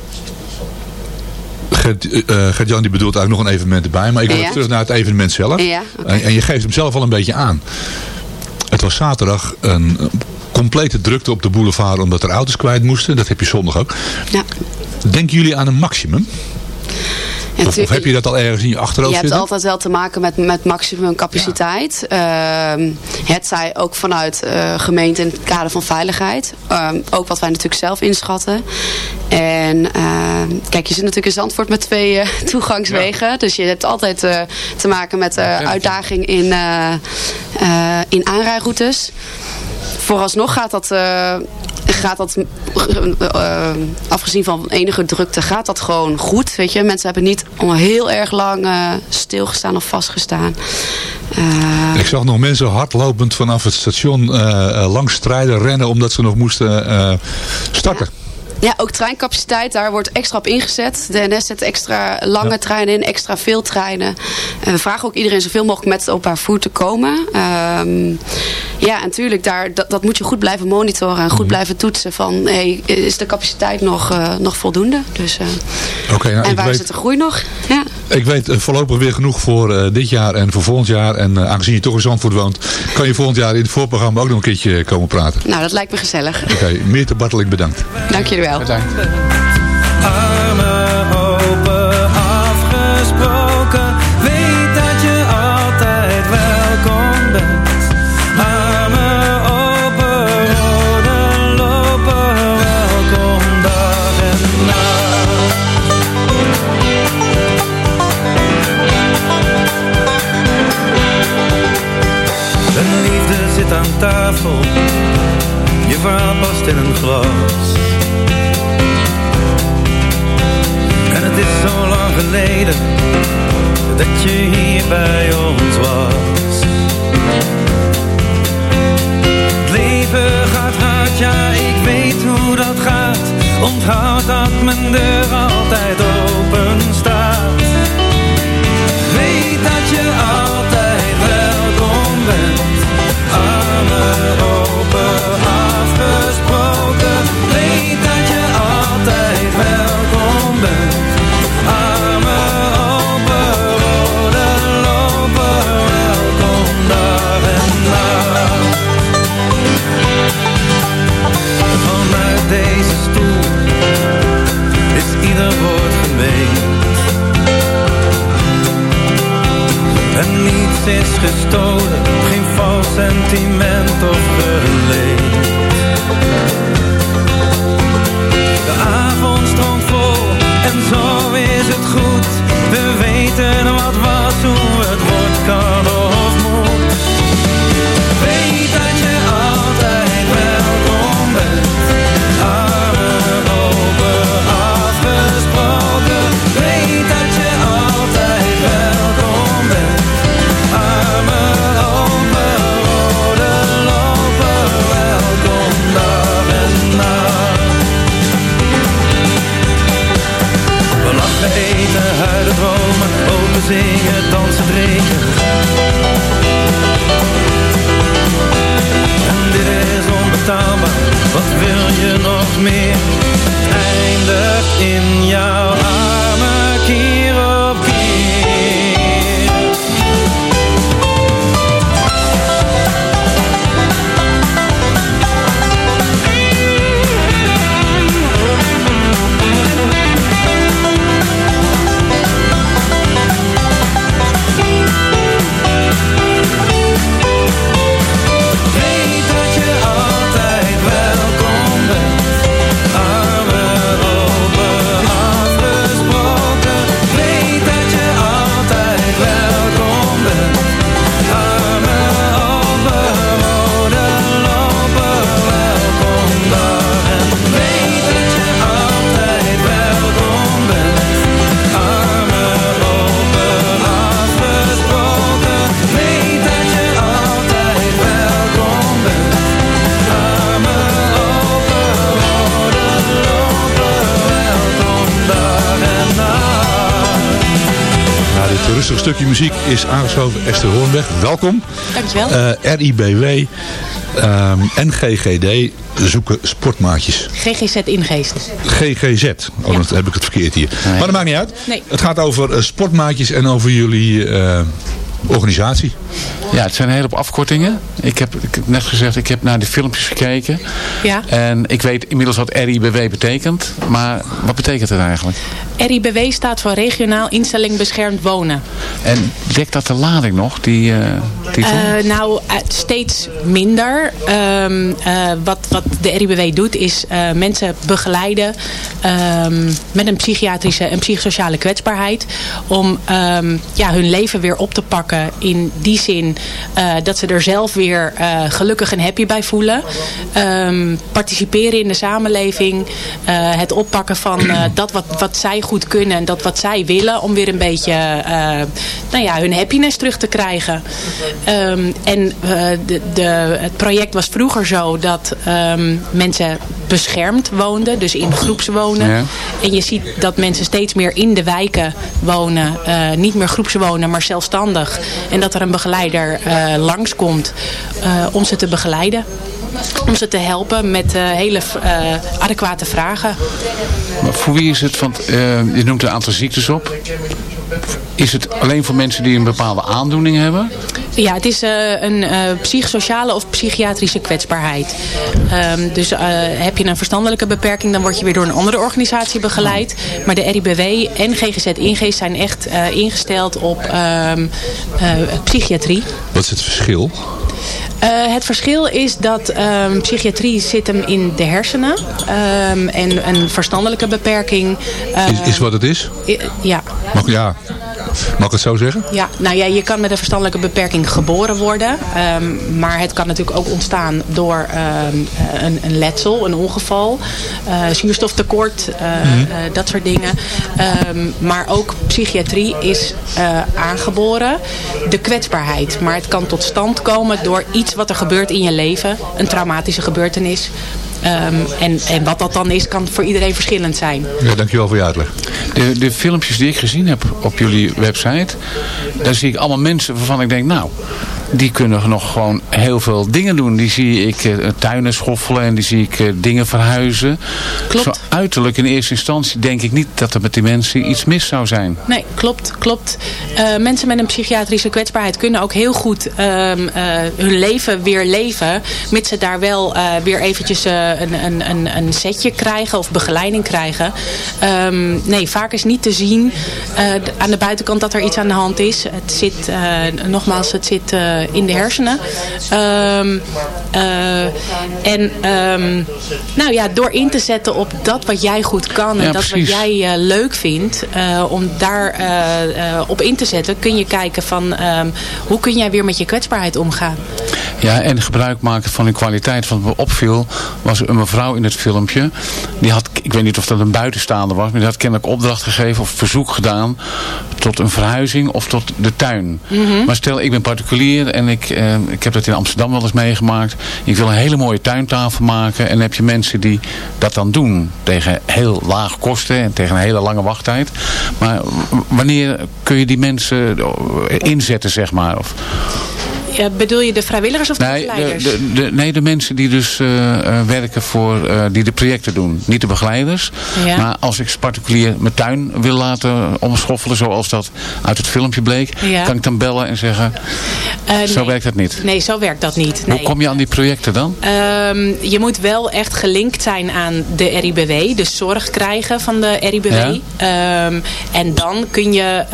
S5: Gert, eh, Gert-Jan die bedoelt eigenlijk nog een evenement erbij. Maar ik wil
S10: Ja.
S5: even terug naar het evenement zelf.
S10: Ja,
S5: en, en je geeft hem zelf al een beetje aan. Het was zaterdag een eh, complete drukte op de boulevard omdat er auto's kwijt moesten. Dat heb je zondag ook.
S10: Ja.
S5: Denken jullie aan een maximum? Of, of heb je dat al ergens in je achterhoofd
S10: Je hebt
S5: zitten?
S10: altijd wel te maken met, met maximum capaciteit. Ehm, het zij ook vanuit eh, gemeente in het kader van veiligheid. Ehm, ook wat wij natuurlijk zelf inschatten. En ehm, kijk, je zit natuurlijk in Zandvoort met twee eh, toegangswegen. Dus je hebt altijd eh, te maken met eh, uitdaging in, in aanrijroutes. Vooralsnog gaat dat, gaat dat afgezien van enige drukte, gaat dat gewoon goed. Weet je? Mensen hebben niet al heel erg lang stilgestaan of vastgestaan.
S5: Ik zag nog mensen hardlopend vanaf het station langs strijden rennen omdat ze nog moesten starten.
S10: Ja, ook treincapaciteit, daar wordt extra op ingezet. De NS zet extra lange treinen in, extra veel treinen. En we vragen ook iedereen zoveel mogelijk met het openbaar vervoer te komen. Ehm, ja, en natuurlijk, daar, dat, dat moet je goed blijven monitoren en
S5: Mhm.
S10: goed blijven toetsen. Van, hey, is de capaciteit nog, eh, nog voldoende? Dus,
S5: Oké, nou,
S10: en waar
S5: weet-
S10: zit de groei nog? Ja.
S5: Ik weet eh, voorlopig weer genoeg voor eh, dit jaar en voor volgend jaar. En eh, aangezien je toch in Zandvoort woont, kan je volgend jaar in het voorprogramma ook nog een keertje komen praten.
S10: Nou, dat lijkt me gezellig.
S5: Oké, Meerte Barteling bedankt.
S10: Dank jullie wel.
S11: Armen lang
S5: aangeschoven Esther Hoornweg. Welkom.
S7: Dankjewel.
S5: Eh, RIBW ehm, en GGD zoeken sportmaatjes.
S8: GGZ Ingeest.
S5: GGZ. Oh, dan heb ik het verkeerd hier. Maar dat maakt niet uit.
S8: Nee.
S5: Het gaat over eh, sportmaatjes en over jullie eh, organisatie.
S6: Ja, het zijn een heleboel afkortingen. Ik heb, ik heb net gezegd, ik heb naar de filmpjes gekeken.
S12: Ja.
S6: En ik weet inmiddels wat RIBW betekent. Maar wat betekent het eigenlijk?
S12: RIBW staat voor Regionaal Instelling Beschermd Wonen.
S6: En dekt dat de lading nog, die eh, titel?
S12: Eh, nou, eh, steeds minder. Ehm, eh, wat, wat de RIBW doet is mensen begeleiden ehm, met een psychiatrische en psychosociale kwetsbaarheid. Om ehm, ja, hun leven weer op te pakken in die zin dat ze er zelf weer gelukkig en happy bij voelen. Participeren in de samenleving. het oppakken van dat wat, wat zij goed kunnen en dat wat zij willen. Om weer een beetje nou ja, hun happiness terug te krijgen. Ehm, en eh, de, de, het project was vroeger zo dat ehm, mensen beschermd woonden. Dus in groepswonen.
S6: Ja.
S12: En je ziet dat mensen steeds meer in de wijken wonen. eh, niet meer groepswonen, maar zelfstandig. En dat er een begeleider eh, langskomt eh, om ze te begeleiden. Om ze te helpen met hele adequate vragen.
S6: Maar voor wie is het, want je noemt een aantal ziektes op. Is het alleen voor mensen die een bepaalde aandoening hebben?
S12: Ja, het is eh, een eh, psychosociale of psychiatrische kwetsbaarheid. Ehm, dus eh, heb je een verstandelijke beperking, dan word je weer door een andere organisatie begeleid. Maar de RIBW en GGZ Ingeest zijn echt ingesteld op ehm, eh, psychiatrie.
S5: Wat is het verschil?
S12: Het verschil is dat ehm, psychiatrie zit hem in de hersenen. En een verstandelijke beperking...
S5: Is, is wat het is?
S12: i- ja,
S5: Mag, ja. Mag ik het zo zeggen?
S12: ja, nou ja, je kan met een verstandelijke beperking geboren worden. Ehm, maar het kan natuurlijk ook ontstaan door ehm, een, een letsel, een ongeval, eh, zuurstoftekort, eh,
S13: Mhm.
S12: eh, dat soort dingen. Ehm, maar ook psychiatrie is eh, aangeboren. De kwetsbaarheid. Maar het kan tot stand komen door iets wat er gebeurt in je leven. Een traumatische gebeurtenis. Ehm, en, en wat dat dan is, kan voor iedereen verschillend zijn.
S5: Ja, dankjewel voor je uitleg.
S6: De, de filmpjes die ik gezien heb op jullie website, daar zie ik allemaal mensen waarvan ik denk, nou, die kunnen nog gewoon heel veel dingen doen. Die zie ik eh, tuinen schoffelen en die zie ik eh, dingen verhuizen.
S12: Klopt.
S6: Zo uiterlijk in eerste instantie denk ik niet dat er met die mensen iets mis zou zijn.
S12: Nee, klopt, klopt. Eh, mensen met een psychiatrische kwetsbaarheid kunnen ook heel goed ehm, eh, hun leven weer leven. Mits ze daar wel weer eventjes een, een, een, een setje krijgen of begeleiding krijgen. Ehm, nee, vaak is niet te zien aan de buitenkant dat er iets aan de hand is. Het zit, nogmaals, het zit in de hersenen. Ehm, eh, en ehm, nou ja, door in te zetten op dat wat jij goed kan en
S6: Ja,
S12: dat
S6: precies.
S12: wat jij eh, leuk vindt, eh, om daar eh, eh, op in te zetten, kun je kijken van ehm, hoe kun jij weer met je kwetsbaarheid omgaan.
S6: Ja, en gebruik maken van hun kwaliteit. Want wat me opviel, was een mevrouw in het filmpje. Die had, ik weet niet of dat een buitenstaander was, maar die had kennelijk opdracht gegeven of verzoek gedaan tot een verhuizing of tot de tuin.
S12: Mhm.
S6: Maar stel, ik ben particulier en ik, eh, ik heb dat in Amsterdam wel eens meegemaakt. Ik wil een hele mooie tuintafel maken en dan heb je mensen die dat dan doen. Tegen heel laag kosten en tegen een hele lange wachttijd. Maar wanneer kun je die mensen eh, inzetten, zeg maar? Of,
S12: Ja, bedoel je de vrijwilligers of de
S6: Nee, de,
S12: begeleiders?
S6: de, de, nee, de mensen die dus eh, eh, werken voor, eh, die de projecten doen. Niet de begeleiders.
S12: Ja.
S6: Maar als ik particulier mijn tuin wil laten omschoffelen, zoals dat uit het filmpje bleek,
S12: Ja.
S6: kan ik dan bellen en zeggen, zo
S12: nee.
S6: werkt het niet.
S12: Nee, zo werkt dat niet. Nee.
S6: Hoe kom je aan die projecten dan?
S12: Ehm, je moet wel echt gelinkt zijn aan de RIBW. Dus zorg krijgen van de RIBW.
S6: Ja.
S12: Ehm, en dan kun je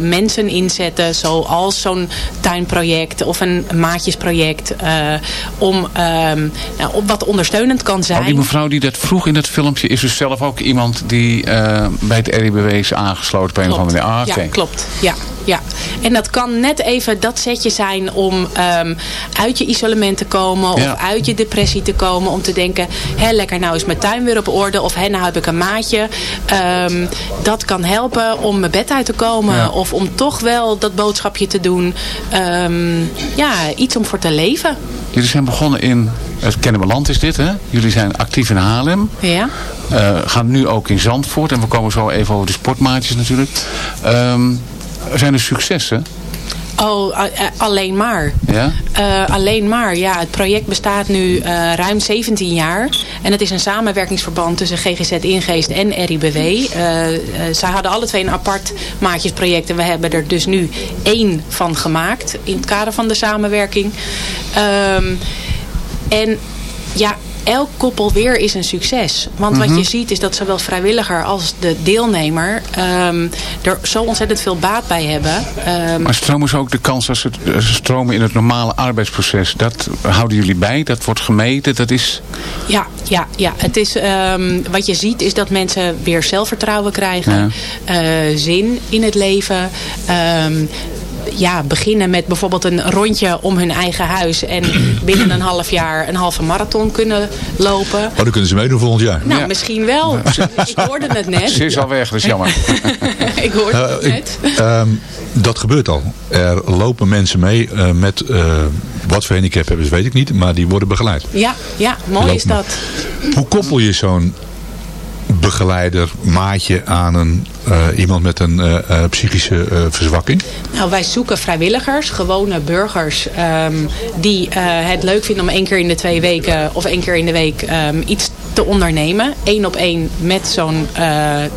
S12: mensen inzetten zoals zo'n tuinproject of een maatjesproject. eh, om ehm, nou, op wat ondersteunend kan zijn.
S6: Oh, die mevrouw die dat vroeg in dat filmpje is dus zelf ook iemand die eh, bij het RIBW is aangesloten op een of andere. Ah.
S12: Ja, klopt. Ja, ja. En dat kan net even dat setje zijn om ehm, uit je isolement te komen
S6: Ja.
S12: of uit je depressie te komen. Om te denken, hé, lekker nou is mijn tuin weer op orde of hé, nou heb ik een maatje. Ehm, dat kan helpen om mijn bed uit te komen
S6: Ja.
S12: of om toch wel dat boodschapje te doen. Ehm, ja, iets om voor te leven.
S6: Jullie zijn begonnen in het Kennemerland is dit, hè? Jullie zijn actief in Haarlem.
S12: Ja.
S6: Eh, gaan nu ook in Zandvoort. En we komen zo even over de sportmaatjes natuurlijk. Ehm, zijn er successen?
S12: Oh, alleen maar.
S6: Ja?
S12: Eh, alleen maar, ja. Het project bestaat nu eh, ruim 17 jaar. En het is een samenwerkingsverband tussen GGZ Ingeest en RIBW. Eh, eh, zij hadden alle twee een apart maatjesproject. En we hebben er dus nu één van gemaakt. In het kader van de samenwerking. Ehm, en ja, elk koppel weer is een succes. Want
S6: Mhm.
S12: wat je ziet is dat zowel vrijwilliger als de deelnemer... ehm, er zo ontzettend veel baat bij hebben. Ehm,
S6: Maar stromen ze ook de kans als ze eh, ze stromen in het normale arbeidsproces? Dat houden jullie bij? Dat wordt gemeten? Dat is...
S12: Ja, ja, ja. Het is, ehm, wat je ziet is dat mensen weer zelfvertrouwen krijgen. eh, zin in het leven. Ja, beginnen met bijvoorbeeld een rondje om hun eigen huis. En binnen een half jaar een halve marathon kunnen lopen.
S5: Oh, dan kunnen ze meedoen volgend jaar.
S12: Nou, misschien wel. Ik hoorde het net.
S6: Ze is al weg, dat is jammer.
S12: Ik hoorde
S5: Eh,
S12: het
S5: ik-
S12: net.
S5: ehm, dat gebeurt al. Er lopen mensen mee eh, met eh, wat voor handicap hebben ze, weet ik niet. Maar die worden begeleid.
S12: Ja, ja, mooi
S5: Loop
S12: is
S5: maar.
S12: dat.
S5: Hoe koppel je zo'n begeleider, maatje aan een, iemand met een eh, eh, psychische eh, verzwakking?
S12: Nou, wij zoeken vrijwilligers, gewone burgers, ehm, die eh, het leuk vinden om één keer in de twee weken of één keer in de week ehm, iets te ondernemen. Eén op één met zo'n eh, eh,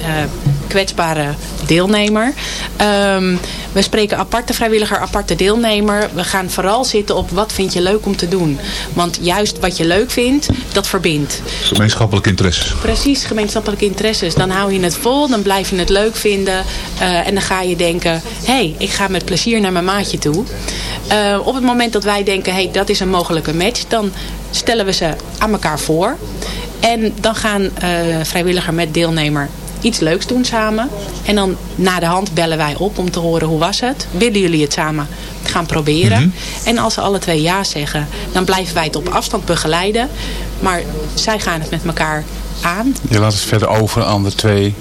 S12: kwetsbare deelnemer. Ehm, we spreken aparte vrijwilliger, aparte deelnemer. We gaan vooral zitten op wat vind je leuk om te doen. Want juist wat je leuk vindt, dat verbindt.
S5: Gemeenschappelijke interesses.
S12: Precies, gemeenschappelijke interesses. Dan hou je het vol, dan blijf je het leuk vinden. eh, en dan ga je denken, hé, hey, ik ga met plezier naar mijn maatje toe. Eh, op het moment dat wij denken, hé, hey, dat is een mogelijke match. Dan stellen we ze aan elkaar voor. En dan gaan eh, vrijwilliger met deelnemer iets leuks doen samen. En dan na de hand bellen wij op om te horen hoe was het. Willen jullie het samen gaan proberen? En als ze alle twee ja zeggen, dan blijven wij het op afstand begeleiden. Maar zij gaan het met elkaar aan.
S6: Je laat het verder over aan de twee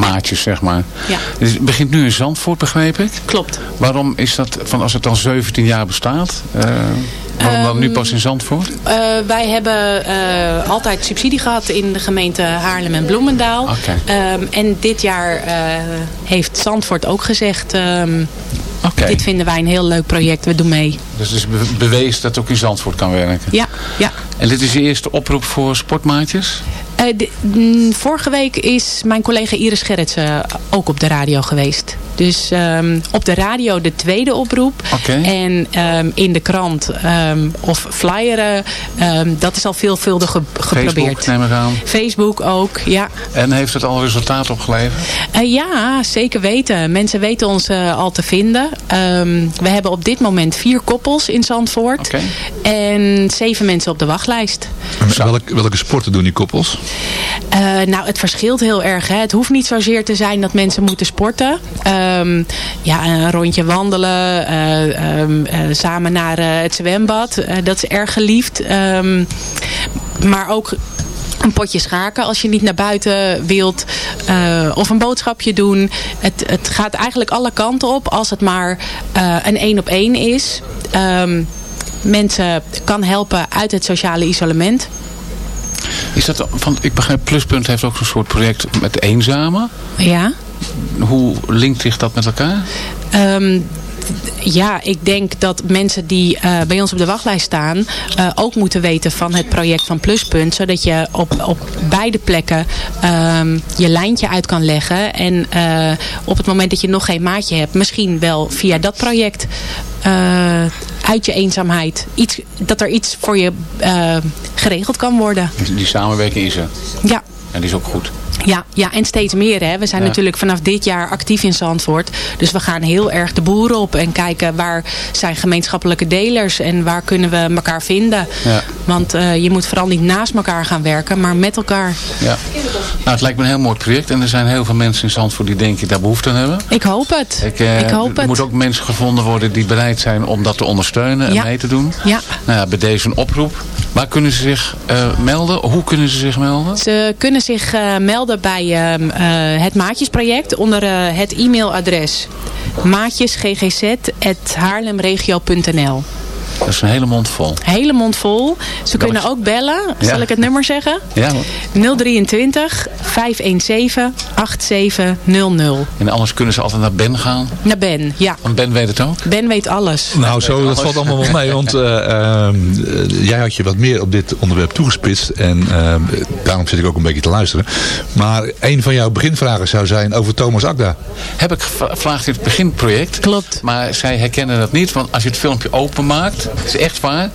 S6: maatjes, zeg maar.
S12: Ja.
S6: Het begint nu in Zandvoort, begreep ik.
S12: Klopt.
S6: Waarom is dat, van als het dan 17 jaar bestaat, eh, waarom dan nu
S12: Ehm,
S6: pas in Zandvoort?
S12: Eh, wij hebben eh, altijd subsidie gehad in de gemeente Haarlem en Bloemendaal.
S6: Oké.
S12: Ehm, en dit jaar heeft Zandvoort ook gezegd... ehm, dit vinden wij een heel leuk project, we doen mee.
S6: Dus het is be- bewezen dat het ook in Zandvoort kan werken.
S12: Ja, ja.
S6: En dit is de eerste oproep voor sportmaatjes?
S12: Eh, de- mm, vorige week is mijn collega Iris Gerritsen ook op de radio geweest. Dus ehm, op de radio de tweede oproep. En ehm, in de krant ehm, of flyeren, dat is al veelvuldig ge- geprobeerd.
S6: Facebook, neem ik aan.
S12: Facebook ook, ja.
S6: En heeft het al resultaat opgeleverd?
S12: Eh, ja, zeker weten. Mensen weten ons eh, al te vinden. Ehm, we hebben op dit moment vier koppels in Zandvoort. En zeven mensen op de wachtlijst.
S5: Welke, welke sporten doen die koppels?
S12: Eh, nou, het verschilt heel erg. Hè. Het hoeft niet zozeer te zijn dat mensen moeten sporten. Ehm, ja, een rondje wandelen. eh, ehm, eh, samen naar het zwembad. Dat is erg geliefd. Ehm, maar ook een potje schaken als je niet naar buiten wilt. of een boodschapje doen. Het, het gaat eigenlijk alle kanten op als het maar een één op één is. Mensen kan helpen uit het sociale isolement.
S6: Is dat, van, ik begrijp, Pluspunt heeft ook zo'n soort project met eenzamen.
S12: Ja.
S6: Hoe linkt zich dat met elkaar?
S12: Ehm, ja, ik denk dat mensen die eh, bij ons op de wachtlijst staan... eh, ook moeten weten van het project van Pluspunt. Zodat je op, op beide plekken ehm, je lijntje uit kan leggen. En eh, op het moment dat je nog geen maatje hebt... misschien wel via dat project... uit je eenzaamheid. Iets, dat er iets voor je eh, geregeld kan worden.
S6: Die samenwerking is er.
S12: Ja.
S6: En die is ook goed.
S12: Ja, ja, en steeds meer. Hè. We zijn
S6: Ja.
S12: natuurlijk vanaf dit jaar actief in Zandvoort. Dus we gaan heel erg de boeren op en kijken waar zijn gemeenschappelijke delers en waar kunnen we elkaar vinden.
S6: Ja.
S12: Want eh, je moet vooral niet naast elkaar gaan werken, maar met elkaar.
S6: Ja. Nou, het lijkt me een heel mooi project. En er zijn heel veel mensen in Zandvoort die denk ik daar behoefte aan hebben.
S12: Ik hoop het.
S6: Ik, eh,
S12: Ik hoop
S6: er
S12: het.
S6: moeten ook mensen gevonden worden die bereid zijn om dat te ondersteunen en
S12: Ja.
S6: mee te doen.
S12: Ja.
S6: Nou ja, bij deze een oproep. Waar kunnen ze zich eh, melden? Hoe kunnen ze zich melden?
S12: Ze kunnen zich eh, melden bij ehm, eh, het Maatjesproject onder het e-mailadres maatjesggz.haarlemregio.nl
S6: Dat is een hele mond vol.
S12: Hele mond vol. Ze kunnen ook bellen. Zal
S6: Ja.
S12: ik het nummer zeggen?
S6: Ja hoor.
S12: 023 517 8700.
S6: En anders kunnen ze altijd naar Ben gaan.
S12: Naar Ben, ja.
S6: Want Ben weet het ook.
S12: Ben weet alles.
S5: Nou, zo, dat valt allemaal wel mee. Want eh, ehm, eh, jij had je wat meer op dit onderwerp toegespitst. En ehm, daarom zit ik ook een beetje te luisteren. Maar een van jouw beginvragen zou zijn over Thomas Akda.
S6: Heb ik gevraagd in het beginproject.
S12: Klopt.
S6: Maar zij herkennen dat niet. Want als je het filmpje openmaakt, dat is echt waar.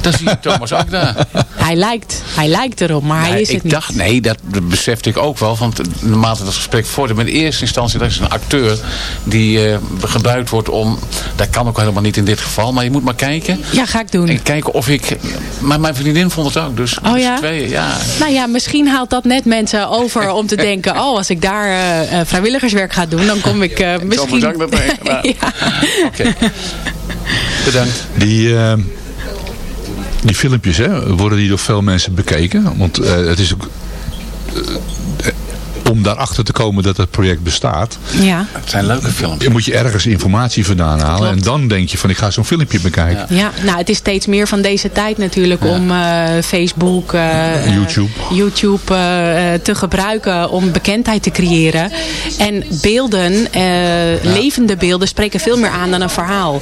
S6: Dan zie je Thomas ook daar.
S12: Hij lijkt, hij lijkt erop, maar hij is het
S6: ik
S12: niet.
S6: dacht, nee, dat besefte ik ook wel. Want naarmate het gesprek vordert, maar in eerste instantie, dat is een acteur die eh, gebruikt wordt om, dat kan ook helemaal niet in dit geval, maar je moet maar kijken.
S12: Ja, ga ik doen.
S6: En kijken of ik, maar mijn vriendin vond het ook, dus
S12: Oh
S6: dus
S12: ja?
S6: tweeën, ja.
S12: Nou ja, misschien haalt dat net mensen over om te denken... oh, als ik daar eh, eh, vrijwilligerswerk ga doen, dan kom ik eh, misschien...
S6: bedankt dat
S12: ja.
S6: Oké. Bedankt.
S5: Die, eh, die filmpjes, hè, worden die door veel mensen bekeken? Want eh, het is ook... om daarachter te komen dat het project bestaat,
S12: ja.
S6: Het zijn leuke filmpjes.
S5: moet je ergens informatie vandaan halen. En dan denk je van ik ga zo'n filmpje bekijken.
S12: Ja, nou het is steeds meer van deze tijd natuurlijk om eh, Facebook, eh, eh,
S5: YouTube.
S12: YouTube eh, eh, te gebruiken om bekendheid te creëren. En beelden, eh, levende beelden spreken veel meer aan dan een verhaal.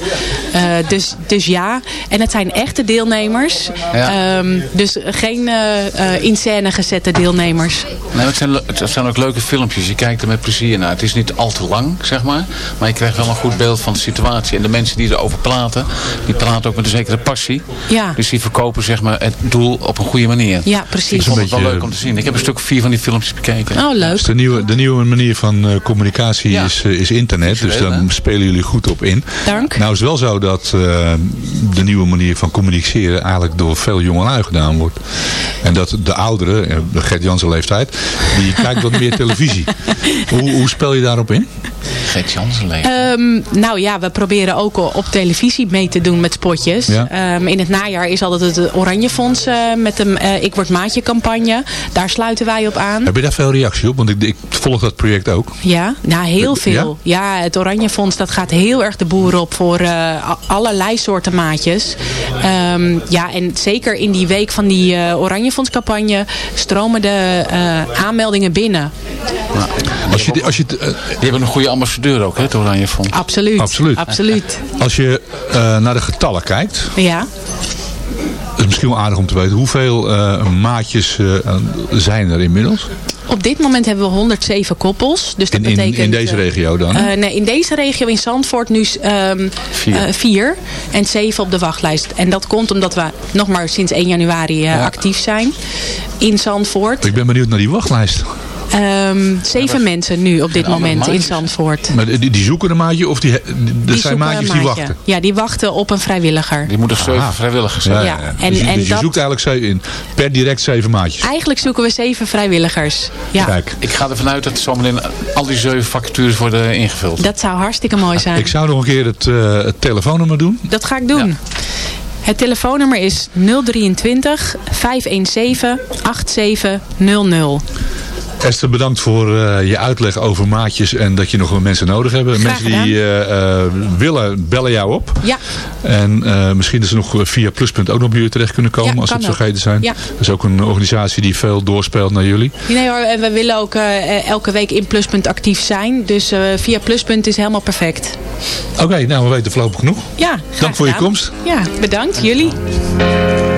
S12: Eh, dus, dus ja, en het zijn echte deelnemers.
S6: Ja.
S12: Ehm, dus geen eh, eh, in scène gezette deelnemers.
S6: Nee, het zijn, het zijn ook leuke filmpjes. Je kijkt er met plezier naar. Het is niet al te lang, zeg maar. Maar je krijgt wel een goed beeld van de situatie. En de mensen die erover praten, die praten ook met een zekere passie.
S12: Ja.
S6: Dus die verkopen zeg maar, het doel op een goede manier.
S12: Ja, precies.
S6: Ik vond het wel
S5: beetje-
S6: leuk om te zien. Ik heb een stuk vier van die filmpjes bekeken.
S12: Oh, leuk.
S5: Dus de nieuwe, de nieuwe manier van eh, communicatie
S6: Ja.
S5: is, eh, is internet. Dus daar spelen jullie goed op in.
S12: Dank.
S5: Nou is het wel zo dat eh, de nieuwe manier van communiceren eigenlijk door veel jongelui gedaan wordt. En dat de ouderen, de Gert Jansen leeftijd, die kijkt wat meer televisie. Hoe, hoe speel je daarop in?
S6: Gert Jansen.
S12: Ehm, nou ja, we proberen ook op televisie mee te doen met spotjes.
S5: Ja.
S12: Ehm, in het najaar is altijd het Oranje Fonds eh, met de eh, Ik Word Maatje campagne. Daar sluiten wij op aan.
S5: Heb je daar veel reactie op? Want ik, ik volg dat project ook.
S12: Ja, nou heel veel. Ja? het Oranje Fonds dat gaat heel erg de boer op voor eh, allerlei soorten maatjes. Ehm, ja, en zeker in die week van die eh, Oranje Fonds campagne stromen de eh, aanmeldingen binnen.
S5: Als je, als je,
S6: Die hebben een goede ambassadeur ook, hè, het Oranje Fonds.
S12: Absoluut.
S5: Absoluut.
S12: Absoluut.
S5: als je eh, naar de getallen kijkt,
S12: Ja.
S5: is misschien wel aardig om te weten. Hoeveel eh, maatjes eh, zijn er inmiddels?
S12: Op dit moment hebben we 107 koppels. Dus dat
S5: In, in,
S12: betekent,
S5: in deze regio dan?
S12: Eh, nee, in deze regio in Zandvoort nu ehm,
S6: Vier.
S12: vier en zeven op de wachtlijst. En dat komt omdat we nog maar sinds 1 januari eh, actief zijn in Zandvoort.
S5: ik ben benieuwd naar die wachtlijst.
S12: Ehm, zeven mensen nu op dit moment in. Zandvoort.
S5: Maar die, die zoeken een maatje of die, er zijn maatjes die wachten?
S12: Ja, die wachten op een vrijwilliger.
S6: Die moeten zeven
S5: Ah.
S6: vrijwilligers zijn.
S5: Ja,
S12: Ja,
S5: ja, ja.
S12: en-
S5: dus, je-
S12: en
S5: dus je
S12: dat-
S5: zoekt eigenlijk zeven in, per direct zeven maatjes.
S12: Eigenlijk zoeken we zeven vrijwilligers. Ja,
S5: Kijk,
S6: Ik ga ervan uit dat zometeen al die zeven vacatures worden ingevuld.
S12: dat zou hartstikke mooi zijn.
S5: ik zou nog een keer het, eh, het telefoonnummer doen.
S12: Dat ga ik doen. Het telefoonnummer is 023 517 8700.
S5: Esther, bedankt voor eh, je uitleg over maatjes en dat je nog wat mensen nodig hebt.
S12: Graag
S5: mensen die eh, eh, willen, bellen jou op.
S12: Ja,
S5: En misschien dat ze nog via Pluspunt ook nog bij jullie terecht kunnen komen
S12: Ja,
S5: als ze het vergeten zijn.
S12: Ja.
S5: Dat is ook een organisatie die veel doorspeelt naar jullie.
S12: nee hoor, en we willen ook elke week in Pluspunt actief zijn. Dus via Pluspunt is helemaal perfect.
S5: Oké, nou we weten voorlopig genoeg.
S12: Ja,
S5: Dank voor je komst.
S12: Ja, bedankt. Jullie.